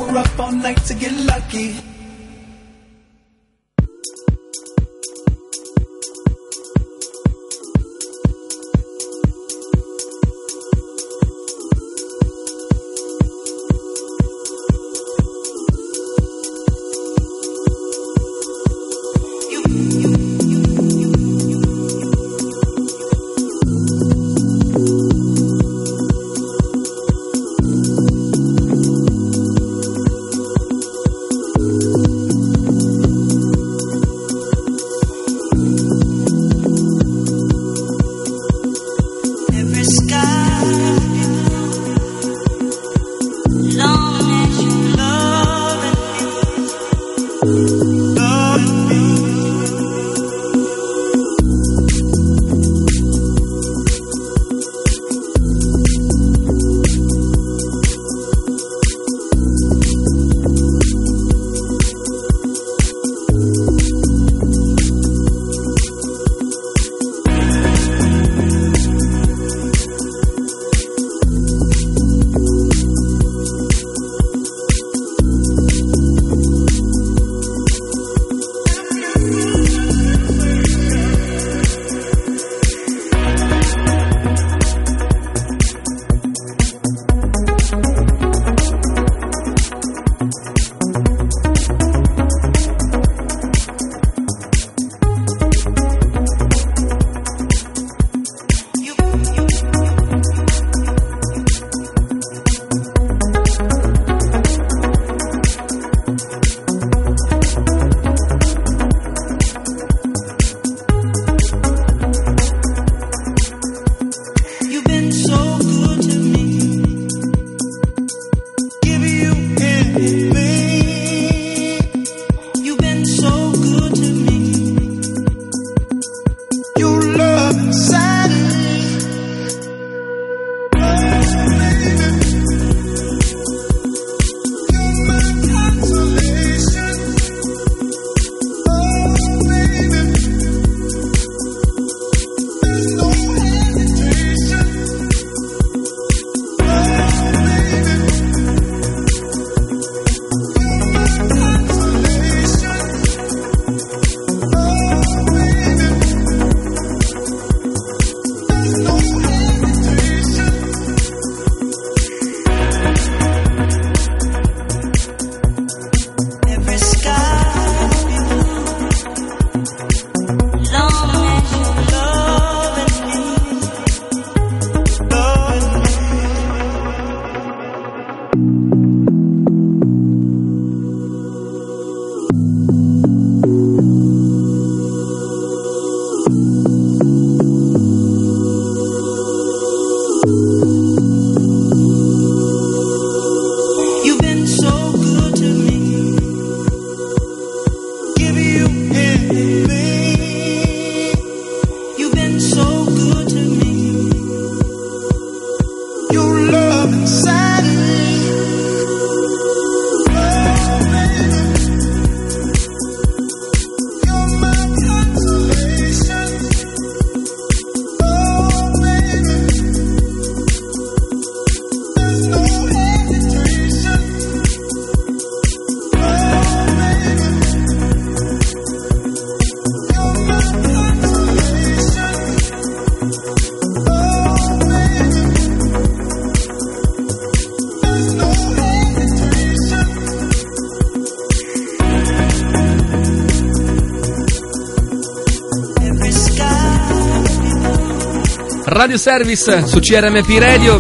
S4: Radio Service su CRMP Radio.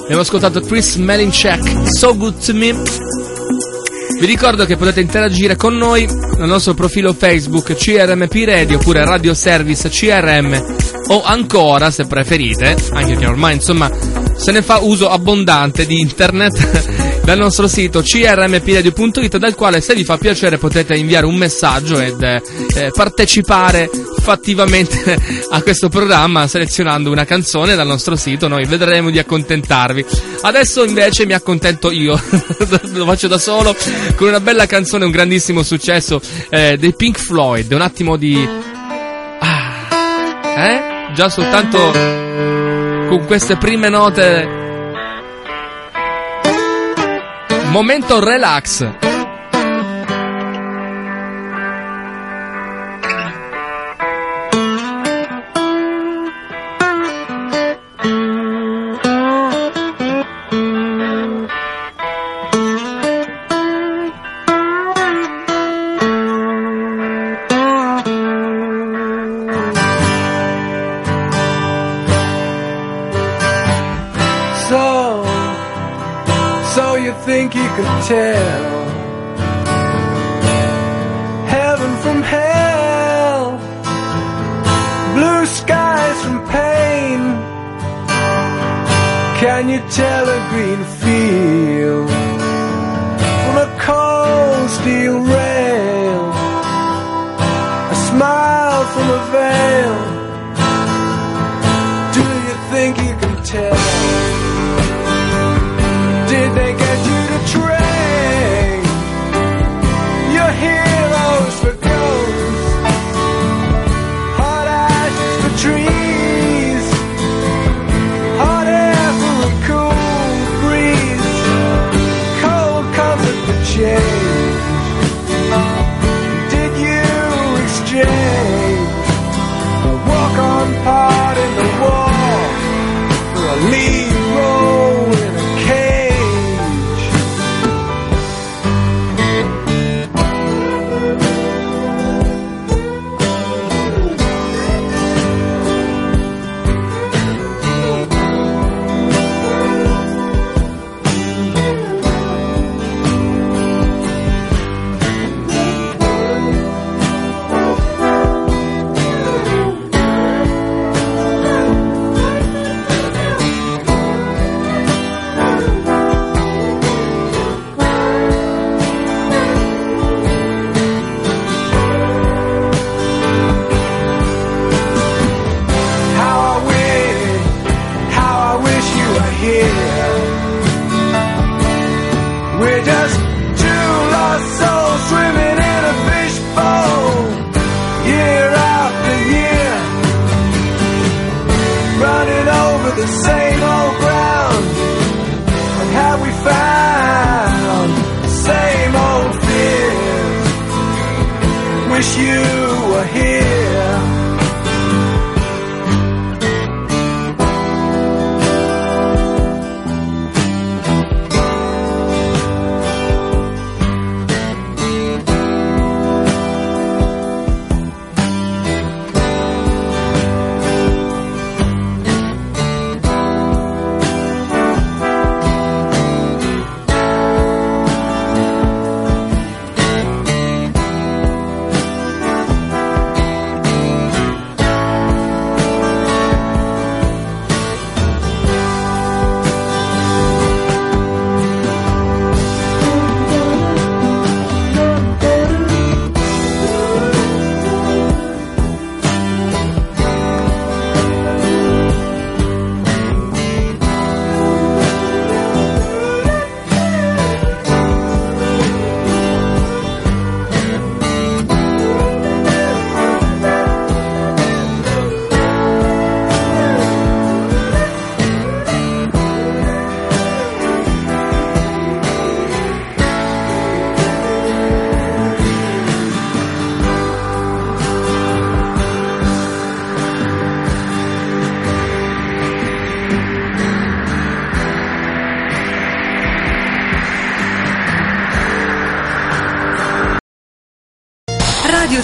S4: Abbiamo ascoltato Chris Melinchek, So Good to Me. Vi ricordo che potete interagire con noi nel nostro profilo Facebook CRMP Radio oppure Radio Service CRM o ancora, se preferite, anche che ormai insomma se ne fa uso abbondante di internet, <laughs>
S14: dal nostro sito crmpradio.it dal quale se vi fa piacere potete inviare un messaggio ed eh, partecipare fattivamente <laughs> a questo programma selezionando una canzone dal nostro sito, noi vedremo di accontentarvi. Adesso invece mi accontento io, <laughs> lo faccio da solo con una bella canzone, un grandissimo successo eh, dei Pink Floyd, un attimo di... Ah, eh? Già soltanto con queste prime note Momento relax.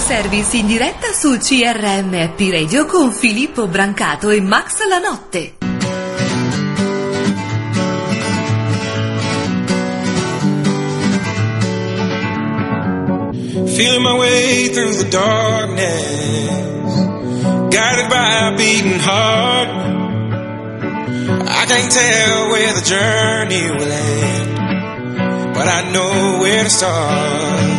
S5: Service in diretta su CRM Happy Radio con Filippo Brancato e Max Lanotte.
S15: Feeling my way through the darkness, guided by a beating heart. I can't tell where the journey will end, but I know where to start.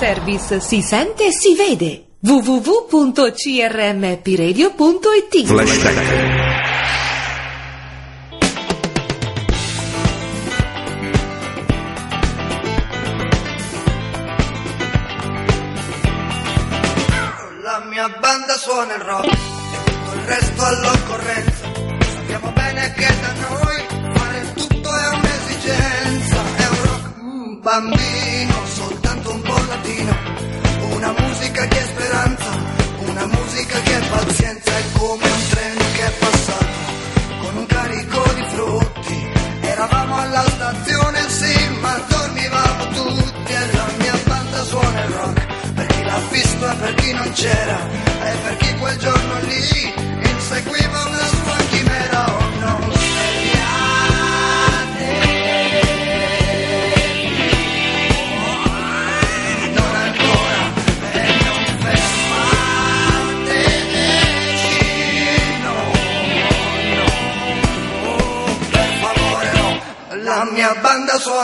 S5: Service si sente e si vede. www.crmpiradio.it
S16: Flashback.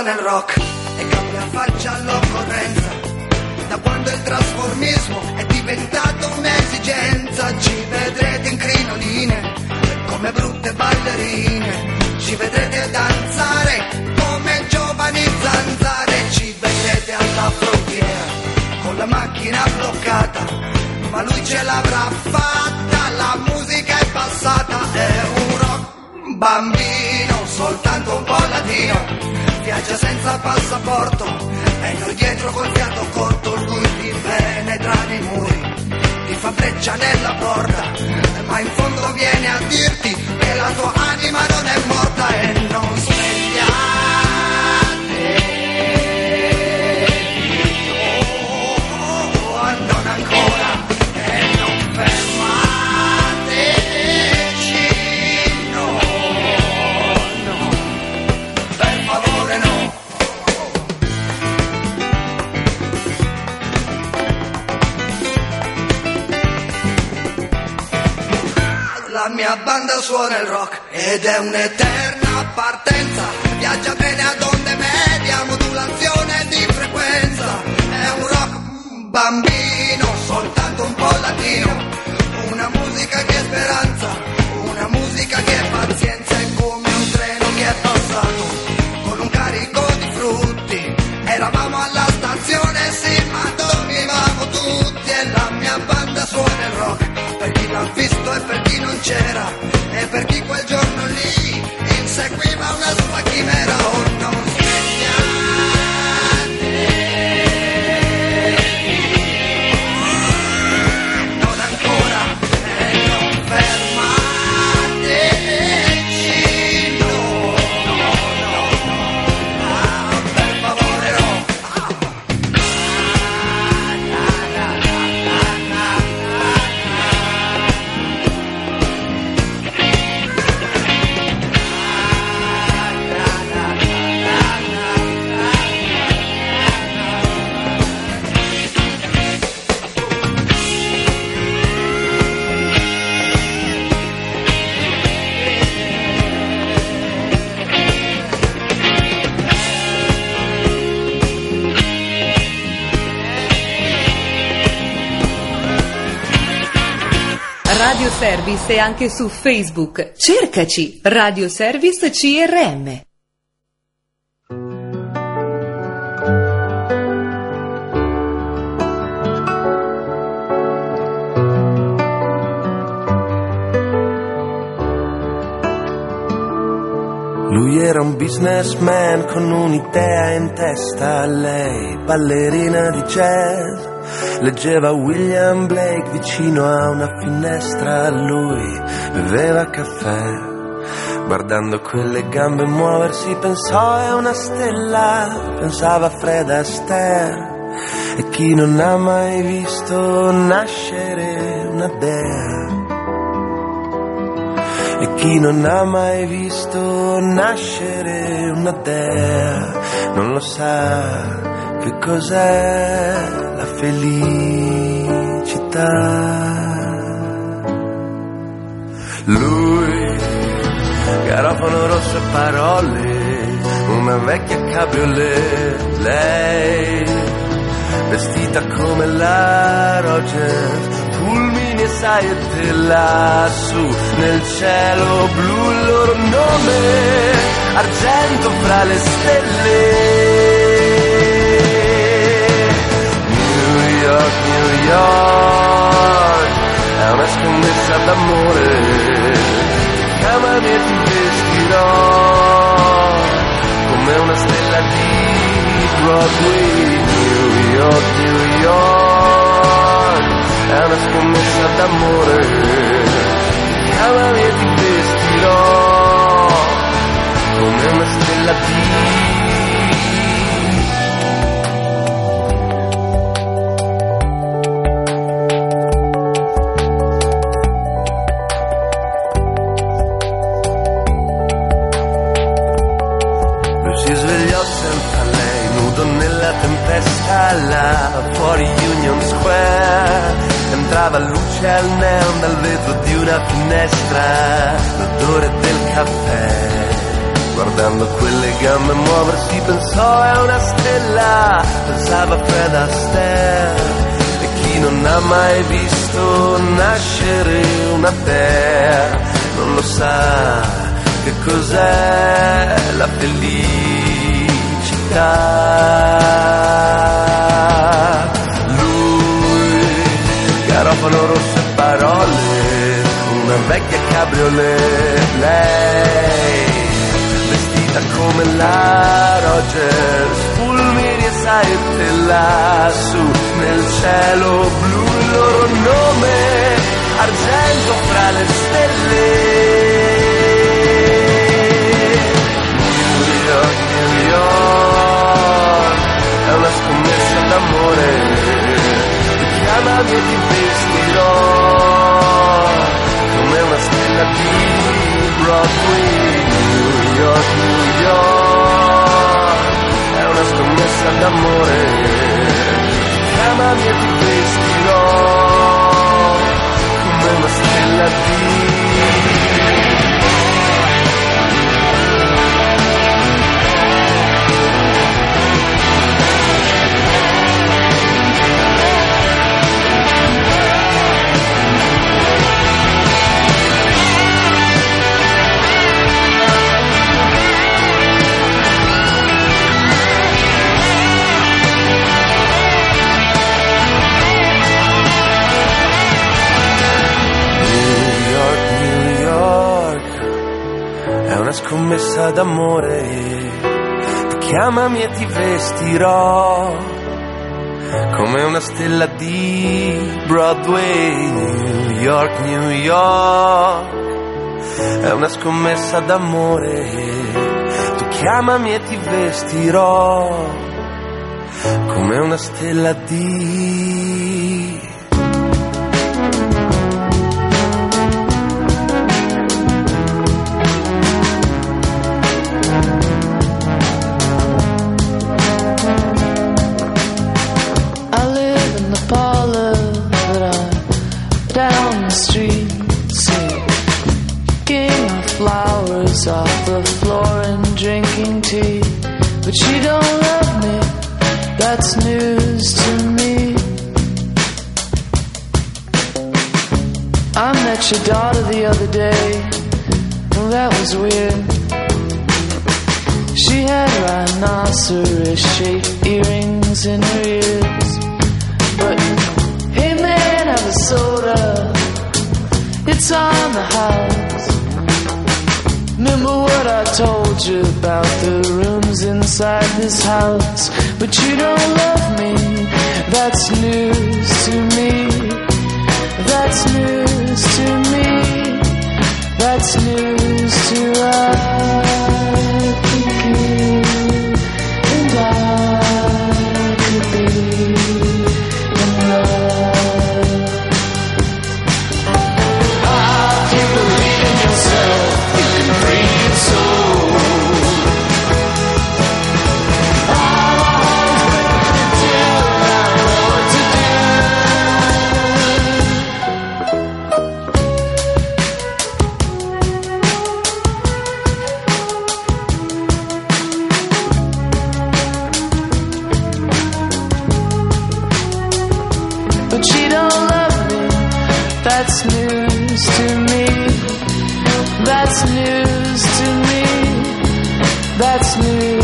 S17: nel rock e cambia faccia all'occorrenza. Da quando il trasformismo è diventato un'esigenza, ci vedrete in crinoline come brutte ballerine,
S16: ci vedrete danzare come giovani zanzare, ci vedrete alla frontiera con la macchina bloccata, ma lui ce l'avrà fatta, la musica è passata, è un rock bambino, soltanto un po' latino viaggia senza passaporto e noi dietro col fiato corto, lui ti penetra nei muri, ti fa breccia nella porta, ma in fondo viene a dirti che la tua anima non è morta e non svegliate, banda suona il rock ed è un'eterna partenza. Viaggia bene ad onde media, modulazione di frequenza. È un rock bambino, visto e per chi non c'era. E per chi quel giorno
S3: Service è anche su Facebook. Cercaci Radio Service CRM.
S10: Lui era un businessman con un'idea in testa, lei ballerina di jazz. Leggeva William Blake vicino a una finestra, lui beveva caffè. Guardando quelle gambe muoversi pensò è una stella, pensava Fred Astaire. E chi non ha mai visto nascere una dea? E chi non ha mai visto nascere una dea non lo sa che cos'è la felicità. Lui, garofano rosso e parole, una vecchia cabriolet, lei, vestita come la Roger, fulmini e saette lassù nel cielo blu il loro nome, argento fra le stelle. New York, New York, è una scommessa d'amore, chiamami e ti vestirò come Amami e ti vestirò come una stella di
S18: That's news to me. That's news to me. That's news.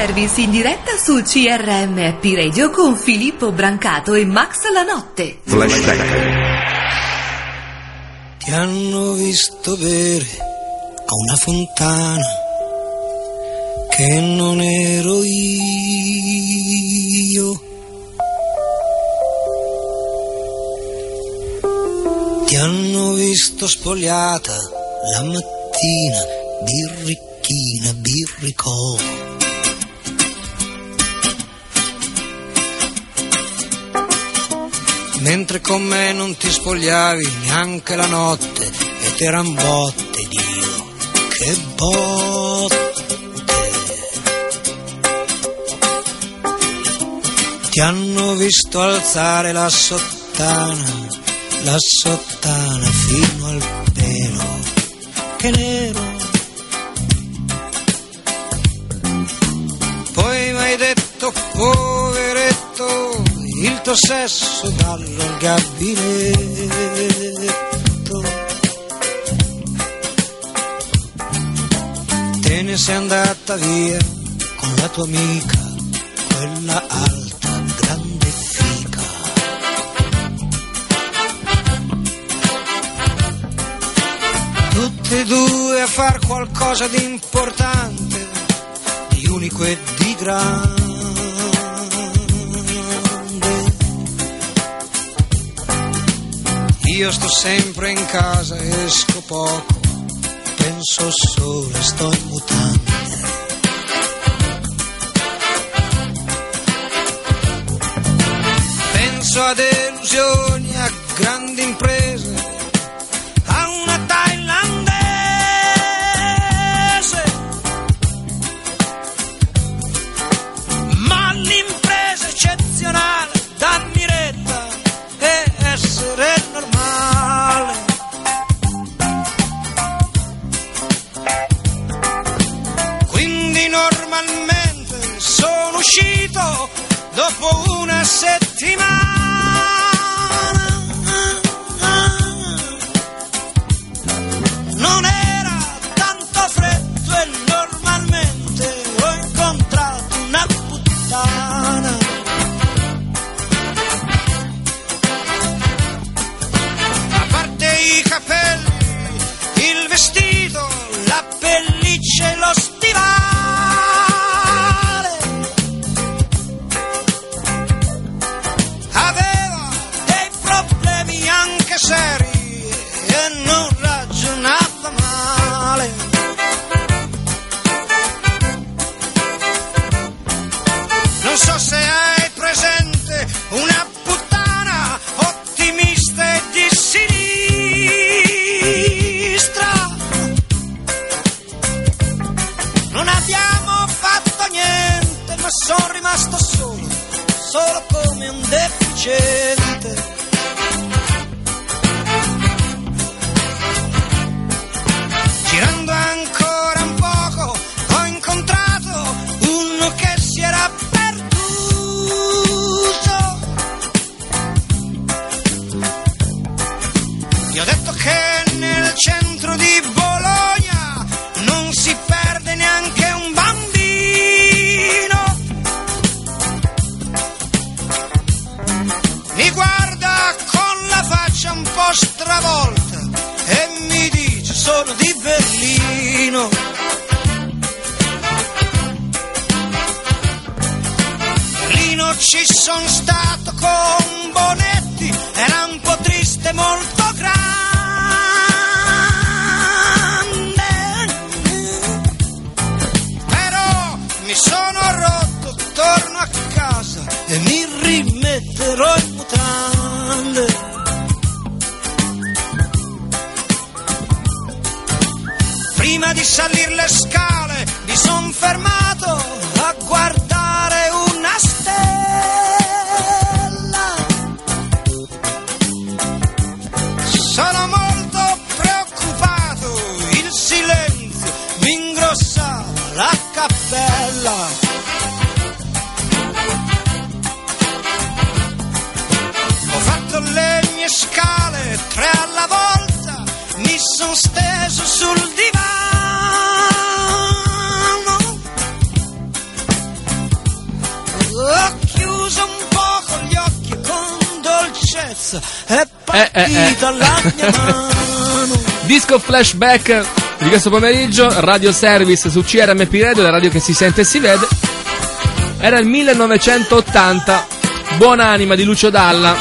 S3: Service in diretta su CRM Happy Radio con Filippo Brancato e Max La Notte.
S2: Flashback.
S19: Ti hanno visto bere a una fontana che non ero io. Ti hanno visto spogliata la mattina, birricchina, birricò. Mentre con me non ti spogliavi neanche la notte e t'eran botte, Dio, che botte. Ti hanno visto alzare la sottana, la sottana fino al pelo, che nero. Poi mi hai detto, poveretto, il sesso dallo al gabinetto. Te ne sei andata via con la tua amica, quella alta, grande fica. Tutte e due a far qualcosa di importante, di unico e di grande. Io sto sempre in casa, esco poco, penso solo e sto in mutande. Penso a delusioni, a grandi imprese,
S4: flashback di questo pomeriggio, radio service su CRMP Radio, la radio che si sente e si vede. Era il 1980, Buona anima di Lucio Dalla,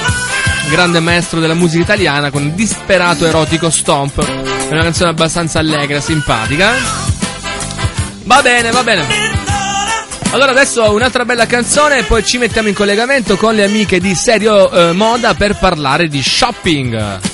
S4: grande maestro della musica italiana con disperato erotico stomp. È una canzone abbastanza allegra, simpatica. Va bene, va bene. Allora adesso un'altra bella canzone e poi ci mettiamo in collegamento con le amiche di Serio eh, Moda per parlare di shopping.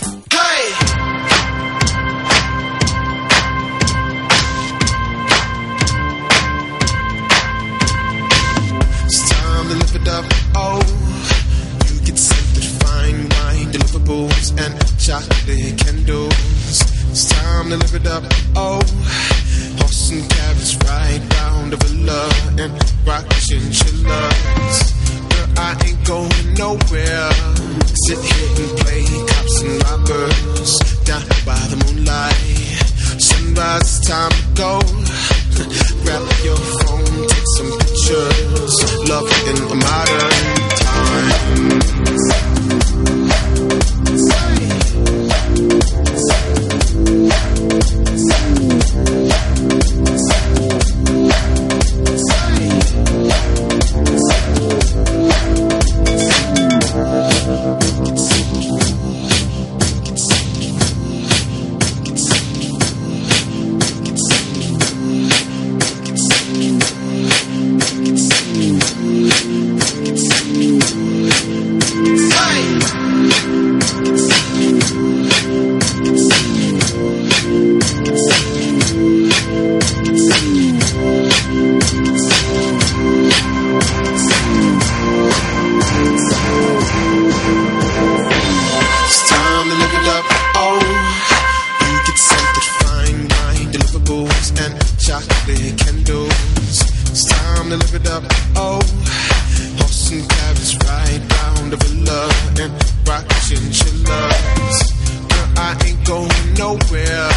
S20: Going nowhere.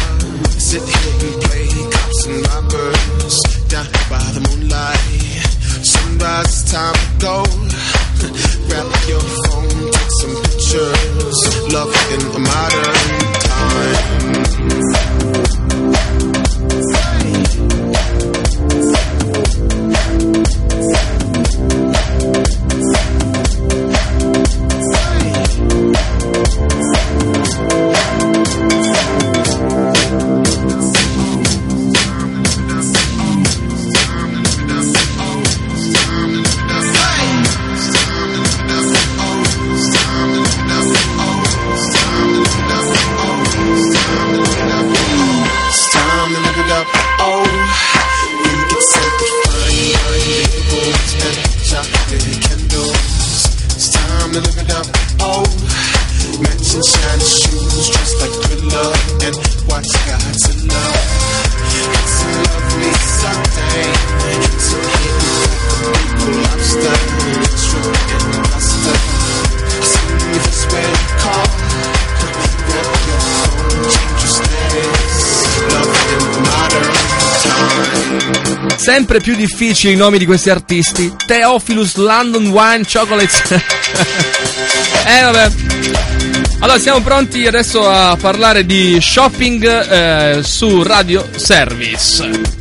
S20: Sit here and play cops and robbers down by the moonlight. Sunrise, time to go. <laughs> Grab your phone, take some pictures. Love in a modern time.
S4: Sempre più difficili i nomi di questi artisti. Theophilus London Wine Chocolates. <laughs> eh vabbè. Allora siamo pronti adesso a parlare di shopping eh, su Radio Service.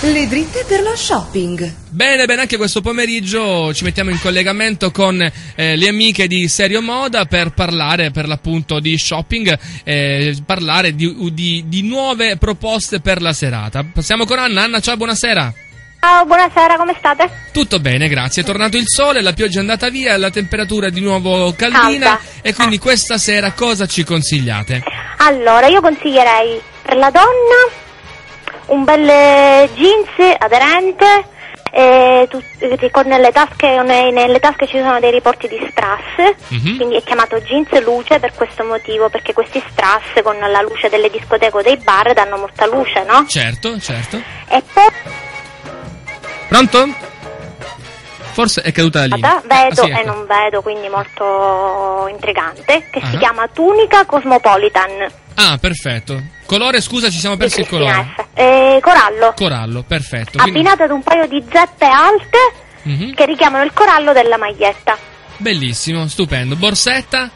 S3: Le dritte per lo shopping.
S4: Bene, bene, anche questo pomeriggio ci mettiamo in collegamento con eh, le amiche di Serio Moda per parlare per l'appunto di shopping, eh, parlare di, di- di nuove proposte per la serata. Passiamo con Anna. Anna, ciao, buonasera.
S21: Ciao, buonasera, come state?
S4: Tutto bene, grazie. È tornato il sole, la pioggia è andata via, la temperatura è di nuovo caldina
S21: Calda.
S4: e quindi questa sera cosa ci consigliate?
S21: Allora, io consiglierei per la donna un bel jeans aderente eh, tut- eh, con nelle tasche, ne- nelle tasche ci sono dei riporti di strass,
S4: Mhm.
S21: quindi è chiamato jeans luce per questo motivo, perché questi strass con la luce delle discoteche o dei bar danno molta luce, no?
S4: Certo, certo.
S21: E poi
S4: Pronto? Forse è caduta la linea.
S21: vedo
S4: Ah, sì,
S21: e
S4: ecco.
S21: non vedo, quindi molto intrigante, che
S4: Ah.
S21: si chiama tunica cosmopolitan.
S4: Ah, perfetto. Colore, scusa, ci siamo persi il colore.
S21: Eh, corallo,
S4: Corallo, perfetto. Quindi-
S21: abbinata ad un paio di zeppe alte
S4: Mhm.
S21: che richiamano il corallo della maglietta.
S3: Bellissimo, stupendo. Borsetta,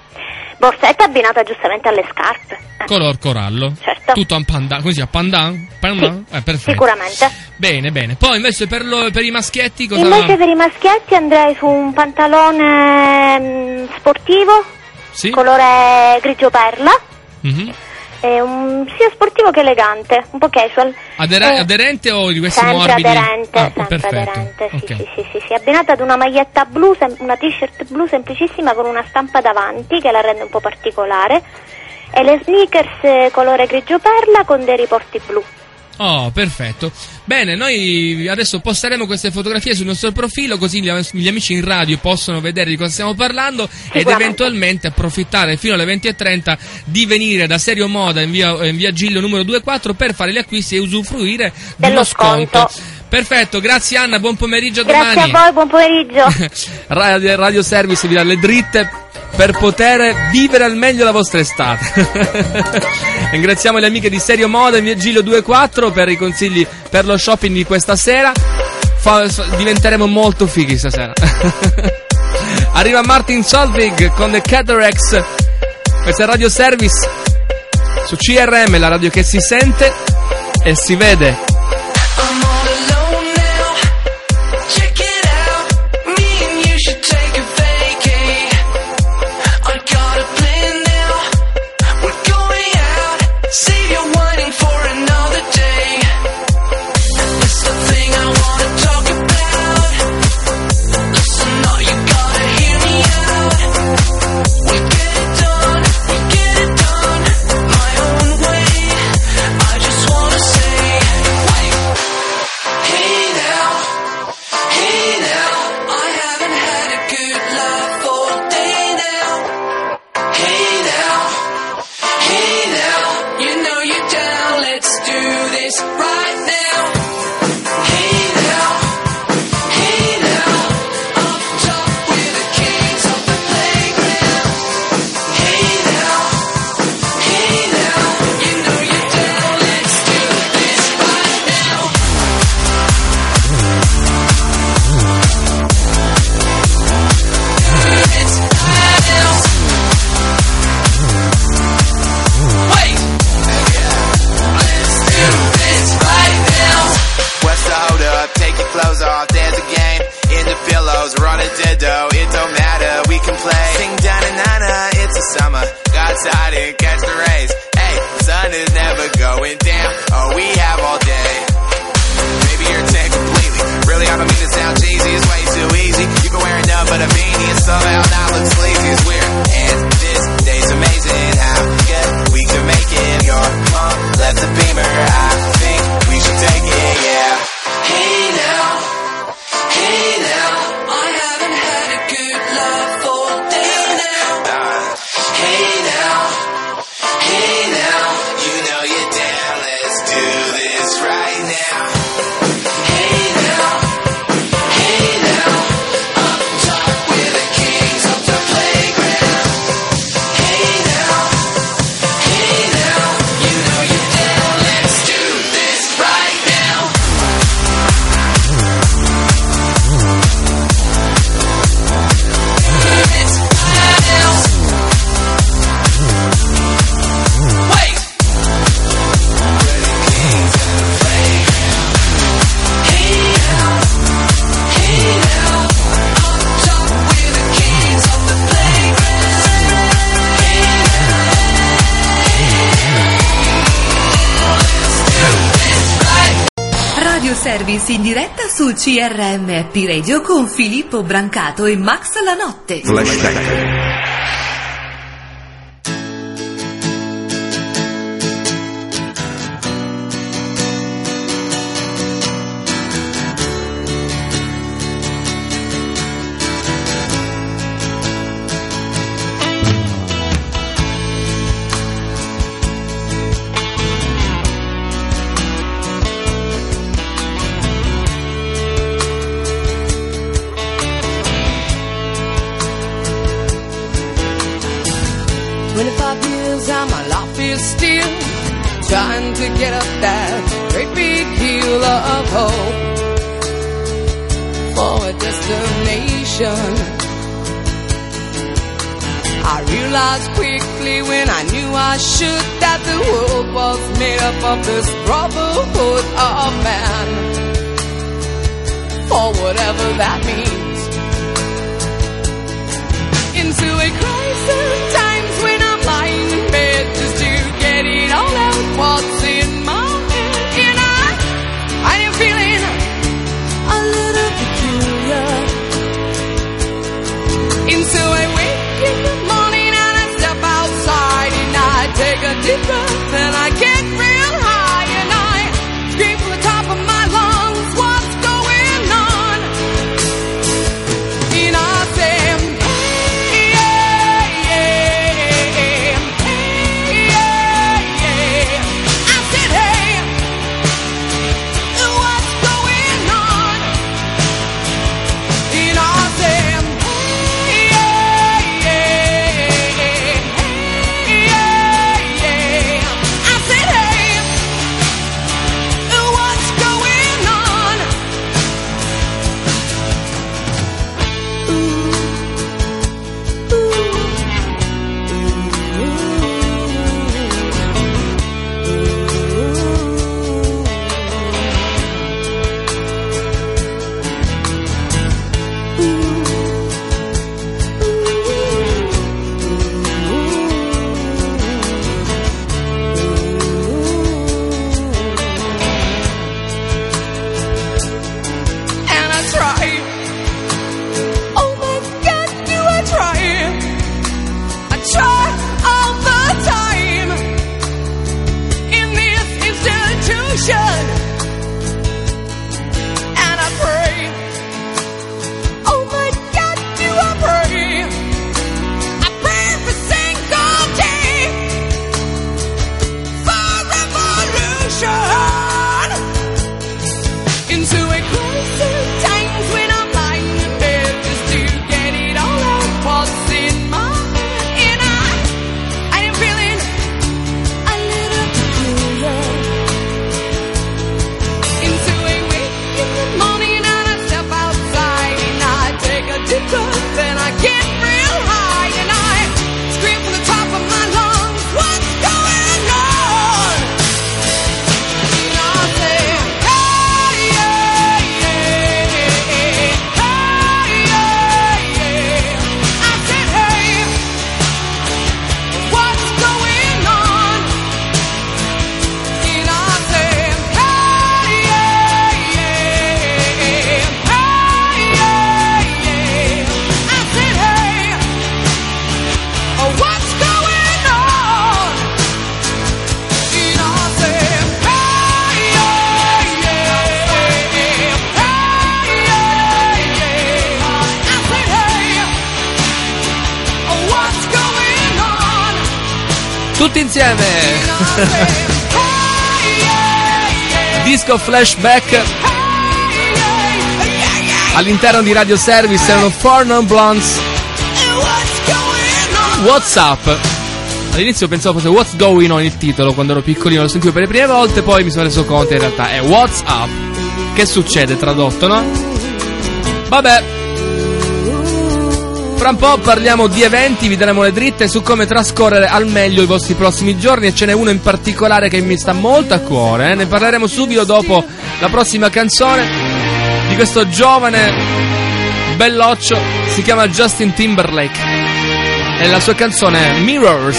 S21: Borsetta abbinata giustamente alle scarpe. Eh,
S3: color corallo.
S21: Certo.
S3: Tutto a pandan, così a pandan? pandan? Eh, perfetto.
S21: Sicuramente.
S3: Bene, bene. Poi invece per, lo- per i maschietti cosa...
S21: Invece per i maschietti andrei su un pantalone mm, sportivo,
S3: Sì?
S21: colore grigio perla,
S3: Mhm.
S21: E un, sia sportivo che elegante, un po' casual.
S3: Adere-
S21: Eh,
S3: aderente o di questi
S21: sempre
S3: morbidi?
S21: aderente,
S3: Ah,
S21: sempre
S3: perfetto.
S21: aderente, sì,
S3: Ok.
S21: sì, sì, sì, sì, abbinata ad una maglietta blu, sem- una t-shirt blu semplicissima con una stampa davanti che la rende un po' particolare e le sneakers eh, colore grigio perla con dei riporti blu.
S3: Oh, perfetto. Bene, noi adesso posteremo queste fotografie sul nostro profilo così gli, amici in radio possono vedere di cosa stiamo parlando ed eventualmente approfittare fino alle 20.30 di venire da Serio Moda in via, in via Giglio numero 24 per fare gli acquisti e usufruire
S21: Dello
S3: dello sconto.
S21: sconto.
S3: Perfetto, grazie Anna, buon pomeriggio
S21: Grazie
S3: domani.
S21: a voi, buon pomeriggio. <laughs>
S3: Radio, Radio Service vi dà le dritte per poter vivere al meglio la vostra estate. <laughs> Ringraziamo le amiche di Serio Moda in via Giglio 24 per i consigli per lo shopping di questa sera. Fa- diventeremo molto fighi stasera. <laughs> Arriva Martin Solvig con The Cataracts. Questa è Radio Service su CRM, la radio che si sente e si vede.
S5: CRM Happy Radio con Filippo Brancato e Max La Notte.
S13: Flashback.
S4: Disco flashback. All'interno di Radio Service erano Four Non Blondes. Whatsapp. All'inizio pensavo fosse What's Going On il titolo quando ero piccolino, lo sentivo per le prime volte, poi mi sono reso conto in realtà è What's Up. Che succede tradotto, no? Vabbè. Fra un po' parliamo di eventi, vi daremo le dritte su come trascorrere al meglio i vostri prossimi giorni e ce n'è uno in particolare che mi sta molto a cuore. eh. Ne parleremo subito dopo la prossima canzone di questo giovane belloccio, si chiama Justin Timberlake e la sua canzone è Mirrors.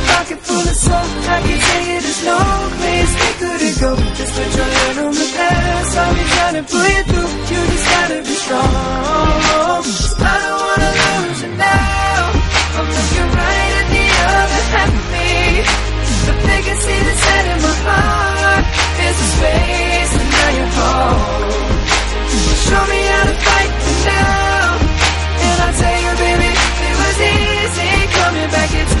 S13: full of I can tell you there's no place. We couldn't go Just put your hand on the past. I'll be trying to pull you through You just gotta be strong. I don't wanna lose you now. Right at the other half of me. Set in my heart Is a space and now you're home Show me how to fight now. And I'll tell you baby It was easy coming back into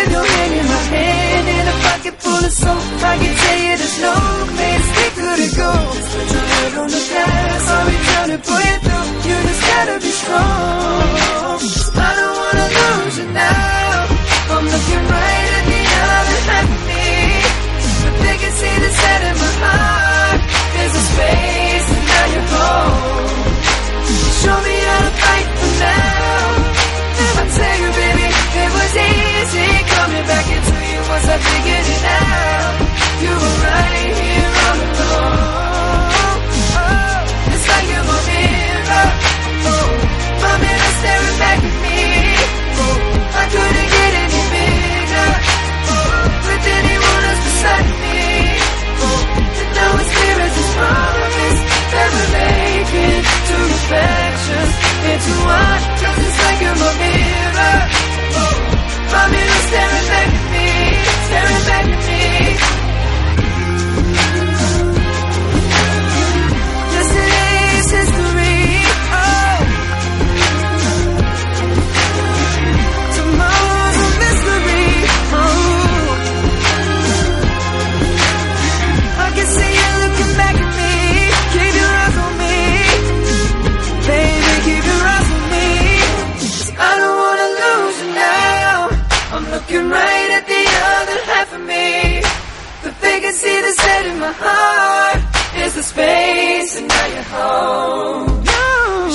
S3: with your hand in my hand And a pocket full of soap I can tell you there's no place we couldn't go Put your head on the glass I'll be trying to pull you through You just gotta be strong. I don't wanna lose you now. I'm looking right at the other half of me. But they can see the set in my heart. There's a space and now you're home Show me how to fight for now. I tell you baby it was easy coming back into you once I figured it out You were right here all along Oh, it's like you're my mirror Oh, my mirror staring back at me. Oh, I couldn't get any bigger. Oh, with anyone else beside me. Oh, and now it's clear as this promise That we're making two reflections into one. It's like you're my mirror my heart Is the space and now you're home. You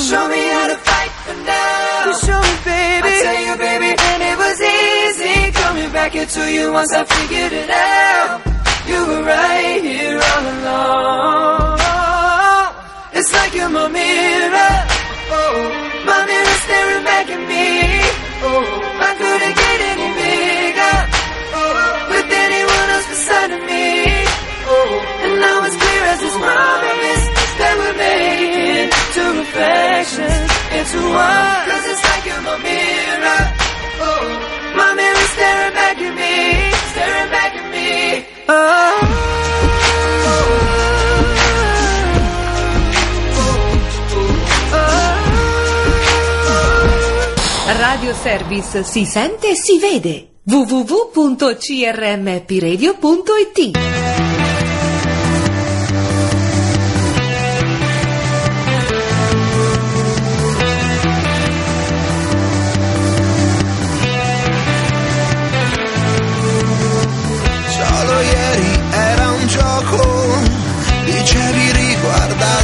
S3: show me how to fight for now. You show me, baby. I tell you, baby And it was easy coming back into you once I figured it out. You were right here all along. It's like you're my mirror. Oh, my mirror staring back at me. Oh, I couldn't get any bigger Oh, with anyone else beside of me this promise That we're making two reflections into one Cause it's like you're my mirror. Oh, my mirror staring back at me Staring back at me.
S5: Radio Service si sente e si vede. www.crmpiradio.it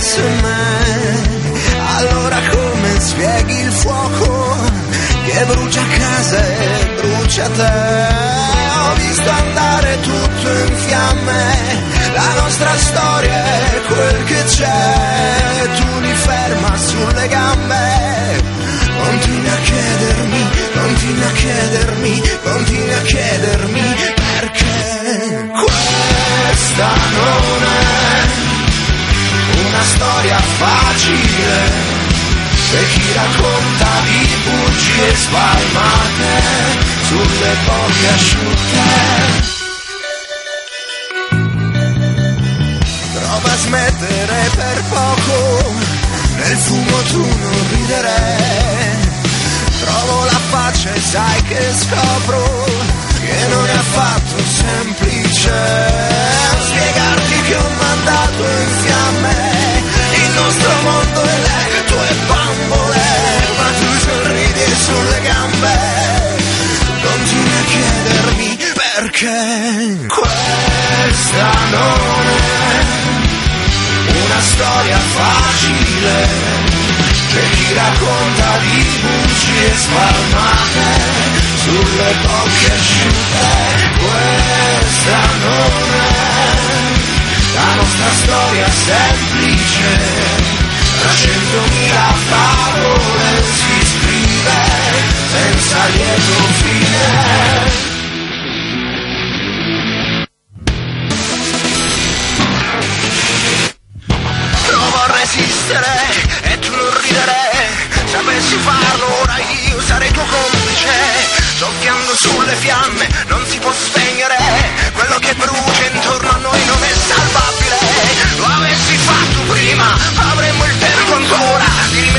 S12: riguardasse me. Allora come spieghi il fuoco che brucia casa e brucia te? Ho visto andare tutto in fiamme, la nostra storia è quel che c'è. Tu li ferma sulle gambe, continui a chiedermi, continui a chiedermi, continui a chiedermi perché questa è una storia facile per chi racconta di bugie spalmate sulle poche asciutte. Prova a smettere per poco, nel fumo tu non ridere. Trovo la faccia e sai che scopro che non è affatto semplice spiegarti che ho mandato in fiamme nostro mondo e le tue bambole, ma tu sorridi sulle gambe, continui a chiedermi perché. Questa non è una storia facile per chi racconta di bugie spalmate sulle bocche asciutte. Questa non è la nostra storia semplice, 300.000 parole si scrive senza lieto fine. Provo a resistere e tu non ridere, sapessi farlo ora io sarei tuo complice, tocchiando sulle fiamme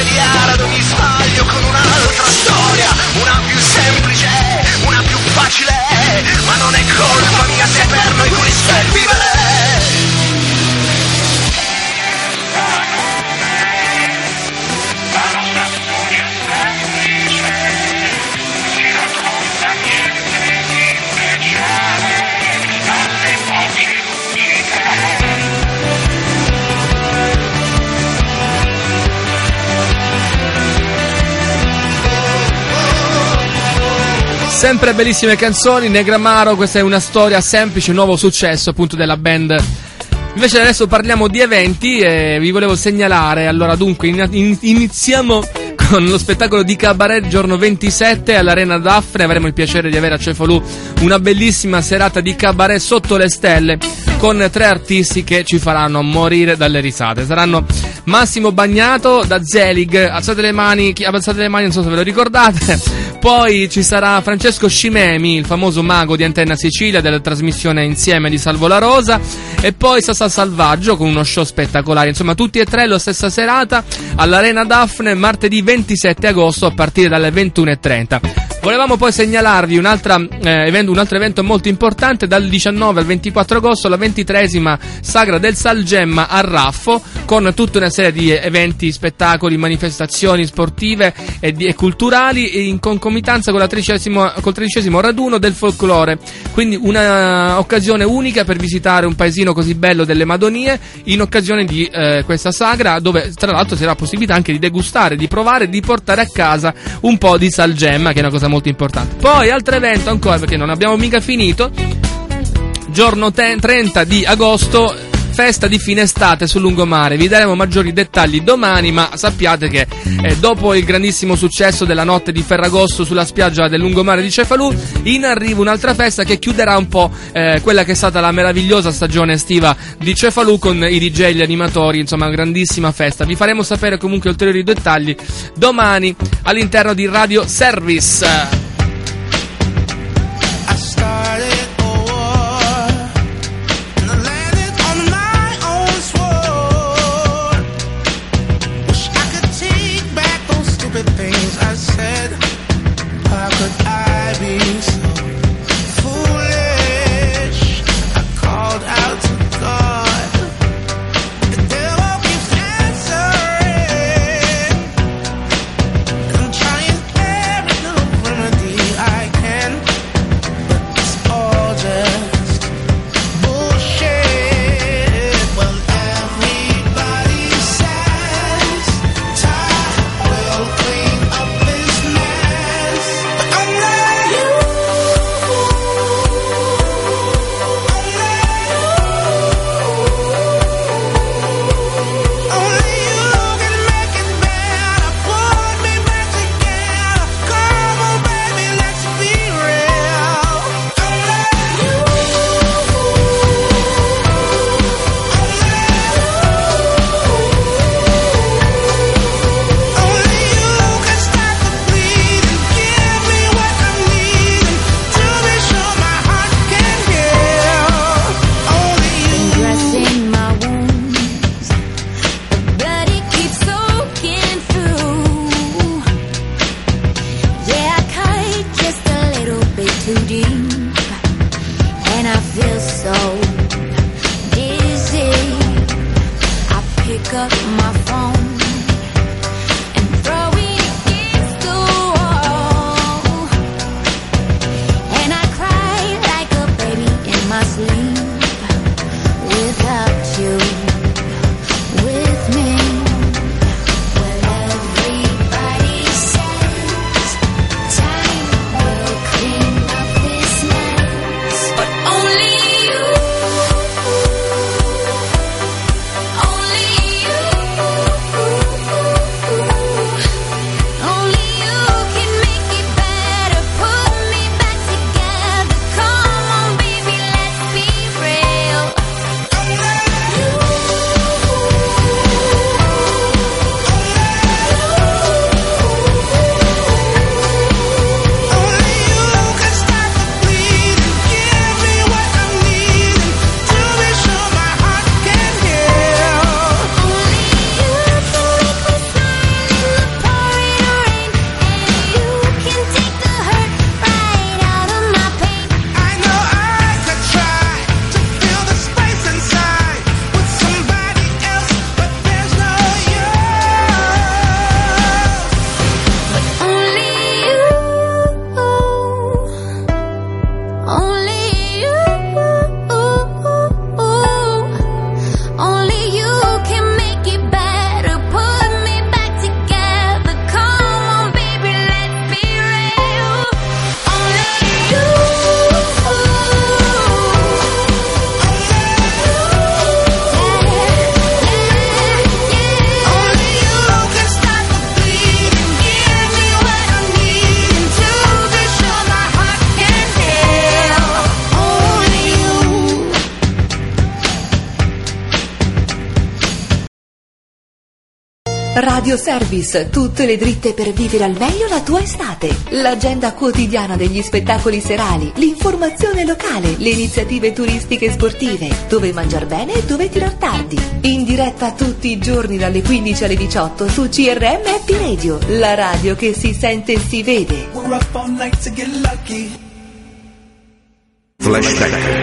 S12: rimediare ad ogni sbaglio con un'altra storia, una più
S4: Sempre bellissime canzoni, Negramaro, questa è una storia semplice, un nuovo successo appunto della band. Invece adesso parliamo di eventi e vi volevo segnalare, allora dunque in- in- iniziamo con lo spettacolo di cabaret giorno 27 all'Arena Daphne, avremo il piacere di avere a Cefalù una bellissima serata di cabaret sotto le stelle con tre artisti che ci faranno morire dalle risate. Saranno Massimo Bagnato da Zelig, alzate le mani, chi- alzate le mani, non so se ve lo ricordate. Poi ci sarà Francesco Scimemi, il famoso mago di Antenna Sicilia della trasmissione Insieme di Salvo La Rosa. E poi Sassa Salvaggio con uno show spettacolare. Insomma, tutti e tre la stessa serata all'Arena Daphne martedì 27 agosto a partire dalle 21.30. Volevamo poi segnalarvi un'altra, eh, evento, un altro evento molto importante dal 19 al 24 agosto, la 23esima Sagra del Salgemma a Raffo, con tutta una serie di eventi, spettacoli, manifestazioni sportive e, di- e culturali in concomitanza con la tredicesimo, col tredicesimo raduno del folklore. Quindi una occasione unica per visitare un paesino così bello delle Madonie in occasione di eh, questa sagra, dove tra l'altro si avrà possibilità anche di degustare, di provare, di portare a casa un po' di salgemma, che è una cosa molto importante. Poi altro evento ancora, perché non abbiamo mica finito, giorno te- 30 di agosto, festa di fine estate sul lungomare. Vi daremo maggiori dettagli domani, ma sappiate che eh, dopo il grandissimo successo della notte di Ferragosto sulla spiaggia del lungomare di Cefalù, in arrivo un'altra festa che chiuderà un po' eh, quella che è stata la meravigliosa stagione estiva di Cefalù con i DJ e gli animatori, insomma, grandissima festa. Vi faremo sapere comunque ulteriori dettagli domani all'interno di Radio Service.
S5: Service, tutte le dritte per vivere al meglio la tua estate. L'agenda quotidiana degli spettacoli serali, l'informazione locale, le iniziative turistiche e sportive, dove mangiar bene e dove tirar tardi. In diretta tutti i giorni dalle 15 alle 18 su CRM Happy Radio, la radio che si sente e si vede.
S14: We're up all night to get lucky.
S2: Flashback.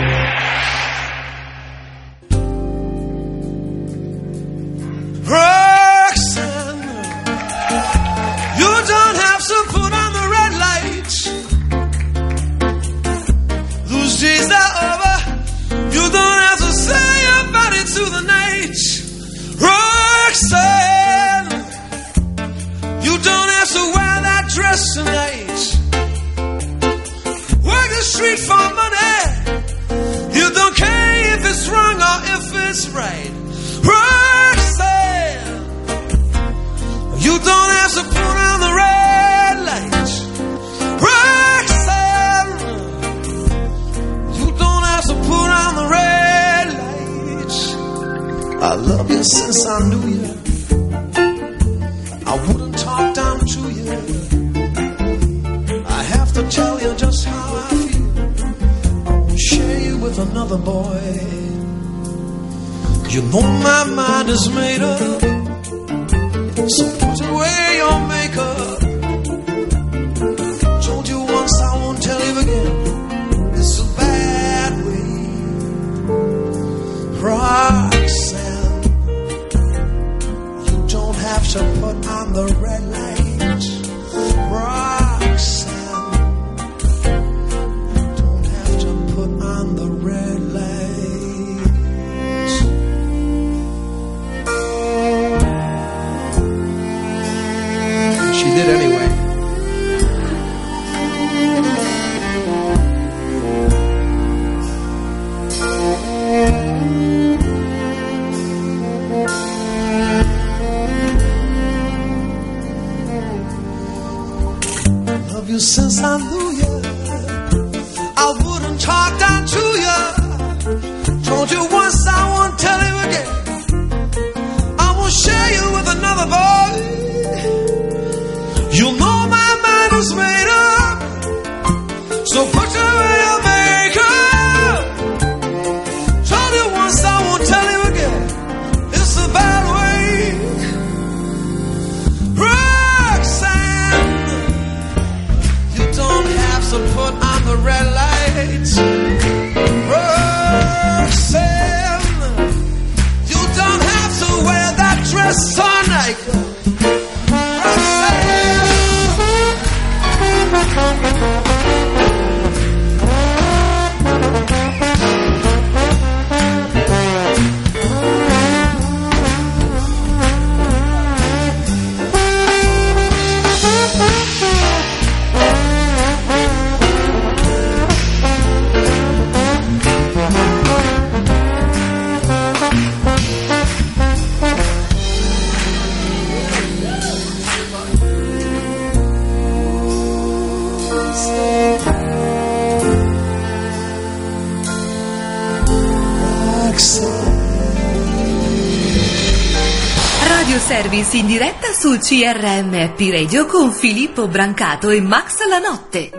S5: in diretta su CRM Happy Radio con Filippo Brancato e Max La Notte.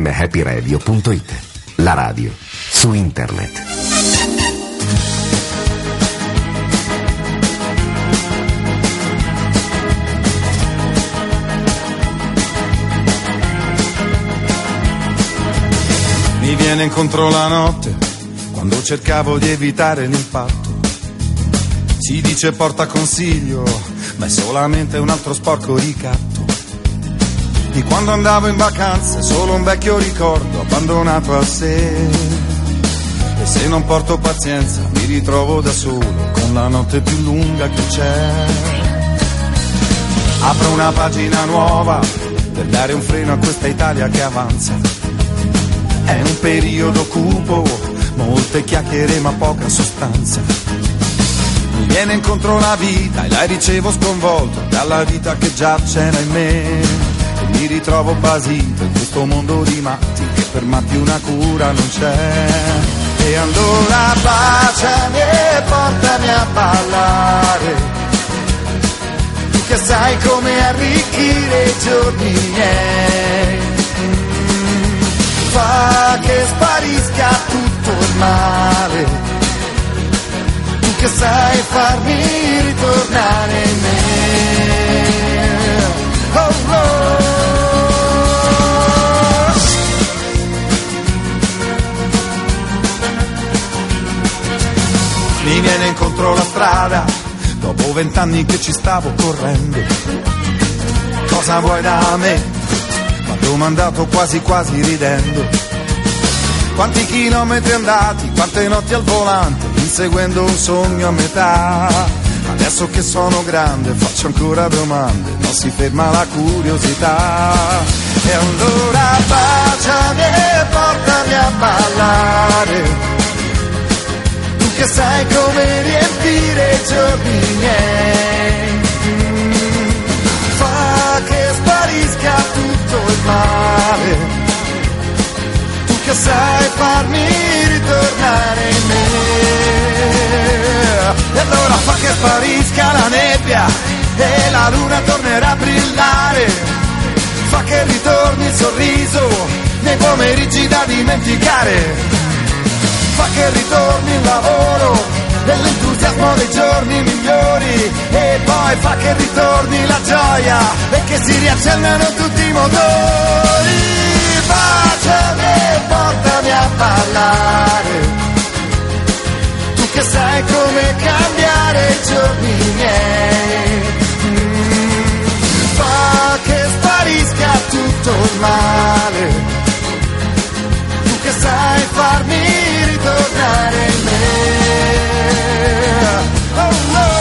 S9: www.crmhappyradio.it La radio su internet.
S22: Mi viene incontro la notte quando cercavo di evitare l'impatto. Si dice porta consiglio, ma è solamente un altro sporco ricatto. Di quando andavo in vacanza, solo un vecchio ricordo abbandonato a sé. E se non porto pazienza, mi ritrovo da solo con la notte più lunga che c'è. Apro una pagina nuova per dare un freno a questa Italia che avanza. È un periodo cupo, molte chiacchiere ma poca sostanza. Mi viene incontro la vita e la ricevo sconvolto dalla vita che già c'era in me. Mi ritrovo basito in questo mondo di matti che per matti una cura non c'è. E allora baciami e portami a ballare. Tu che sai come arricchire i giorni miei fa che sparisca tutto il male. Tu che sai farmi ritornare in me. Oh, oh. Incontro la strada dopo vent'anni che ci stavo correndo. Cosa vuoi da me? Mi ha domandato quasi quasi ridendo. Quanti chilometri andati, quante notti al volante, inseguendo un sogno a metà. Adesso che sono grande faccio ancora domande, non si ferma la curiosità. E allora baciami e portami a ballare. Che sai come riempire i giorni miei. Fa che sparisca tutto il male tu che sai farmi ritornare in me. E allora fa che sparisca la nebbia e la luna tornerà a brillare. Fa che ritorni il sorriso nei pomeriggi da dimenticare. Fa che ritorni il lavoro e l'entusiasmo dei giorni migliori. E poi fa che ritorni la gioia e che si riaccendano tutti i motori baciami e portami a ballare. Tu che sai come cambiare i giorni miei. Mm, Fa che sparisca tutto il male che sai farmi ritornare in me. Oh, oh.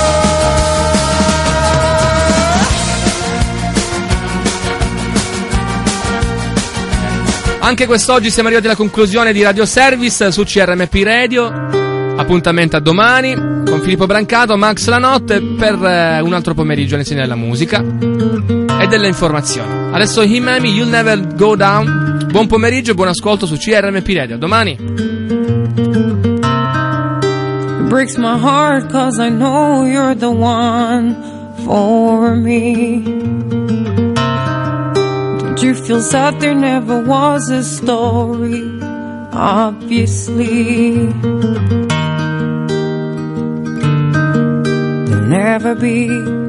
S4: Anche quest'oggi siamo arrivati alla conclusione di Radio Service su CRMP Radio. Appuntamento a domani con Filippo Brancato, Max La Notte per eh, un altro pomeriggio all'insieme della musica e delle informazioni. Adesso Himami, You'll Never Go Down Buon pomeriggio e buon ascolto su CRMP Radio. A domani.
S23: Breaks my heart cause I know you're the one for me. Don't you feel sad there never was a story? Obviously, there'll never be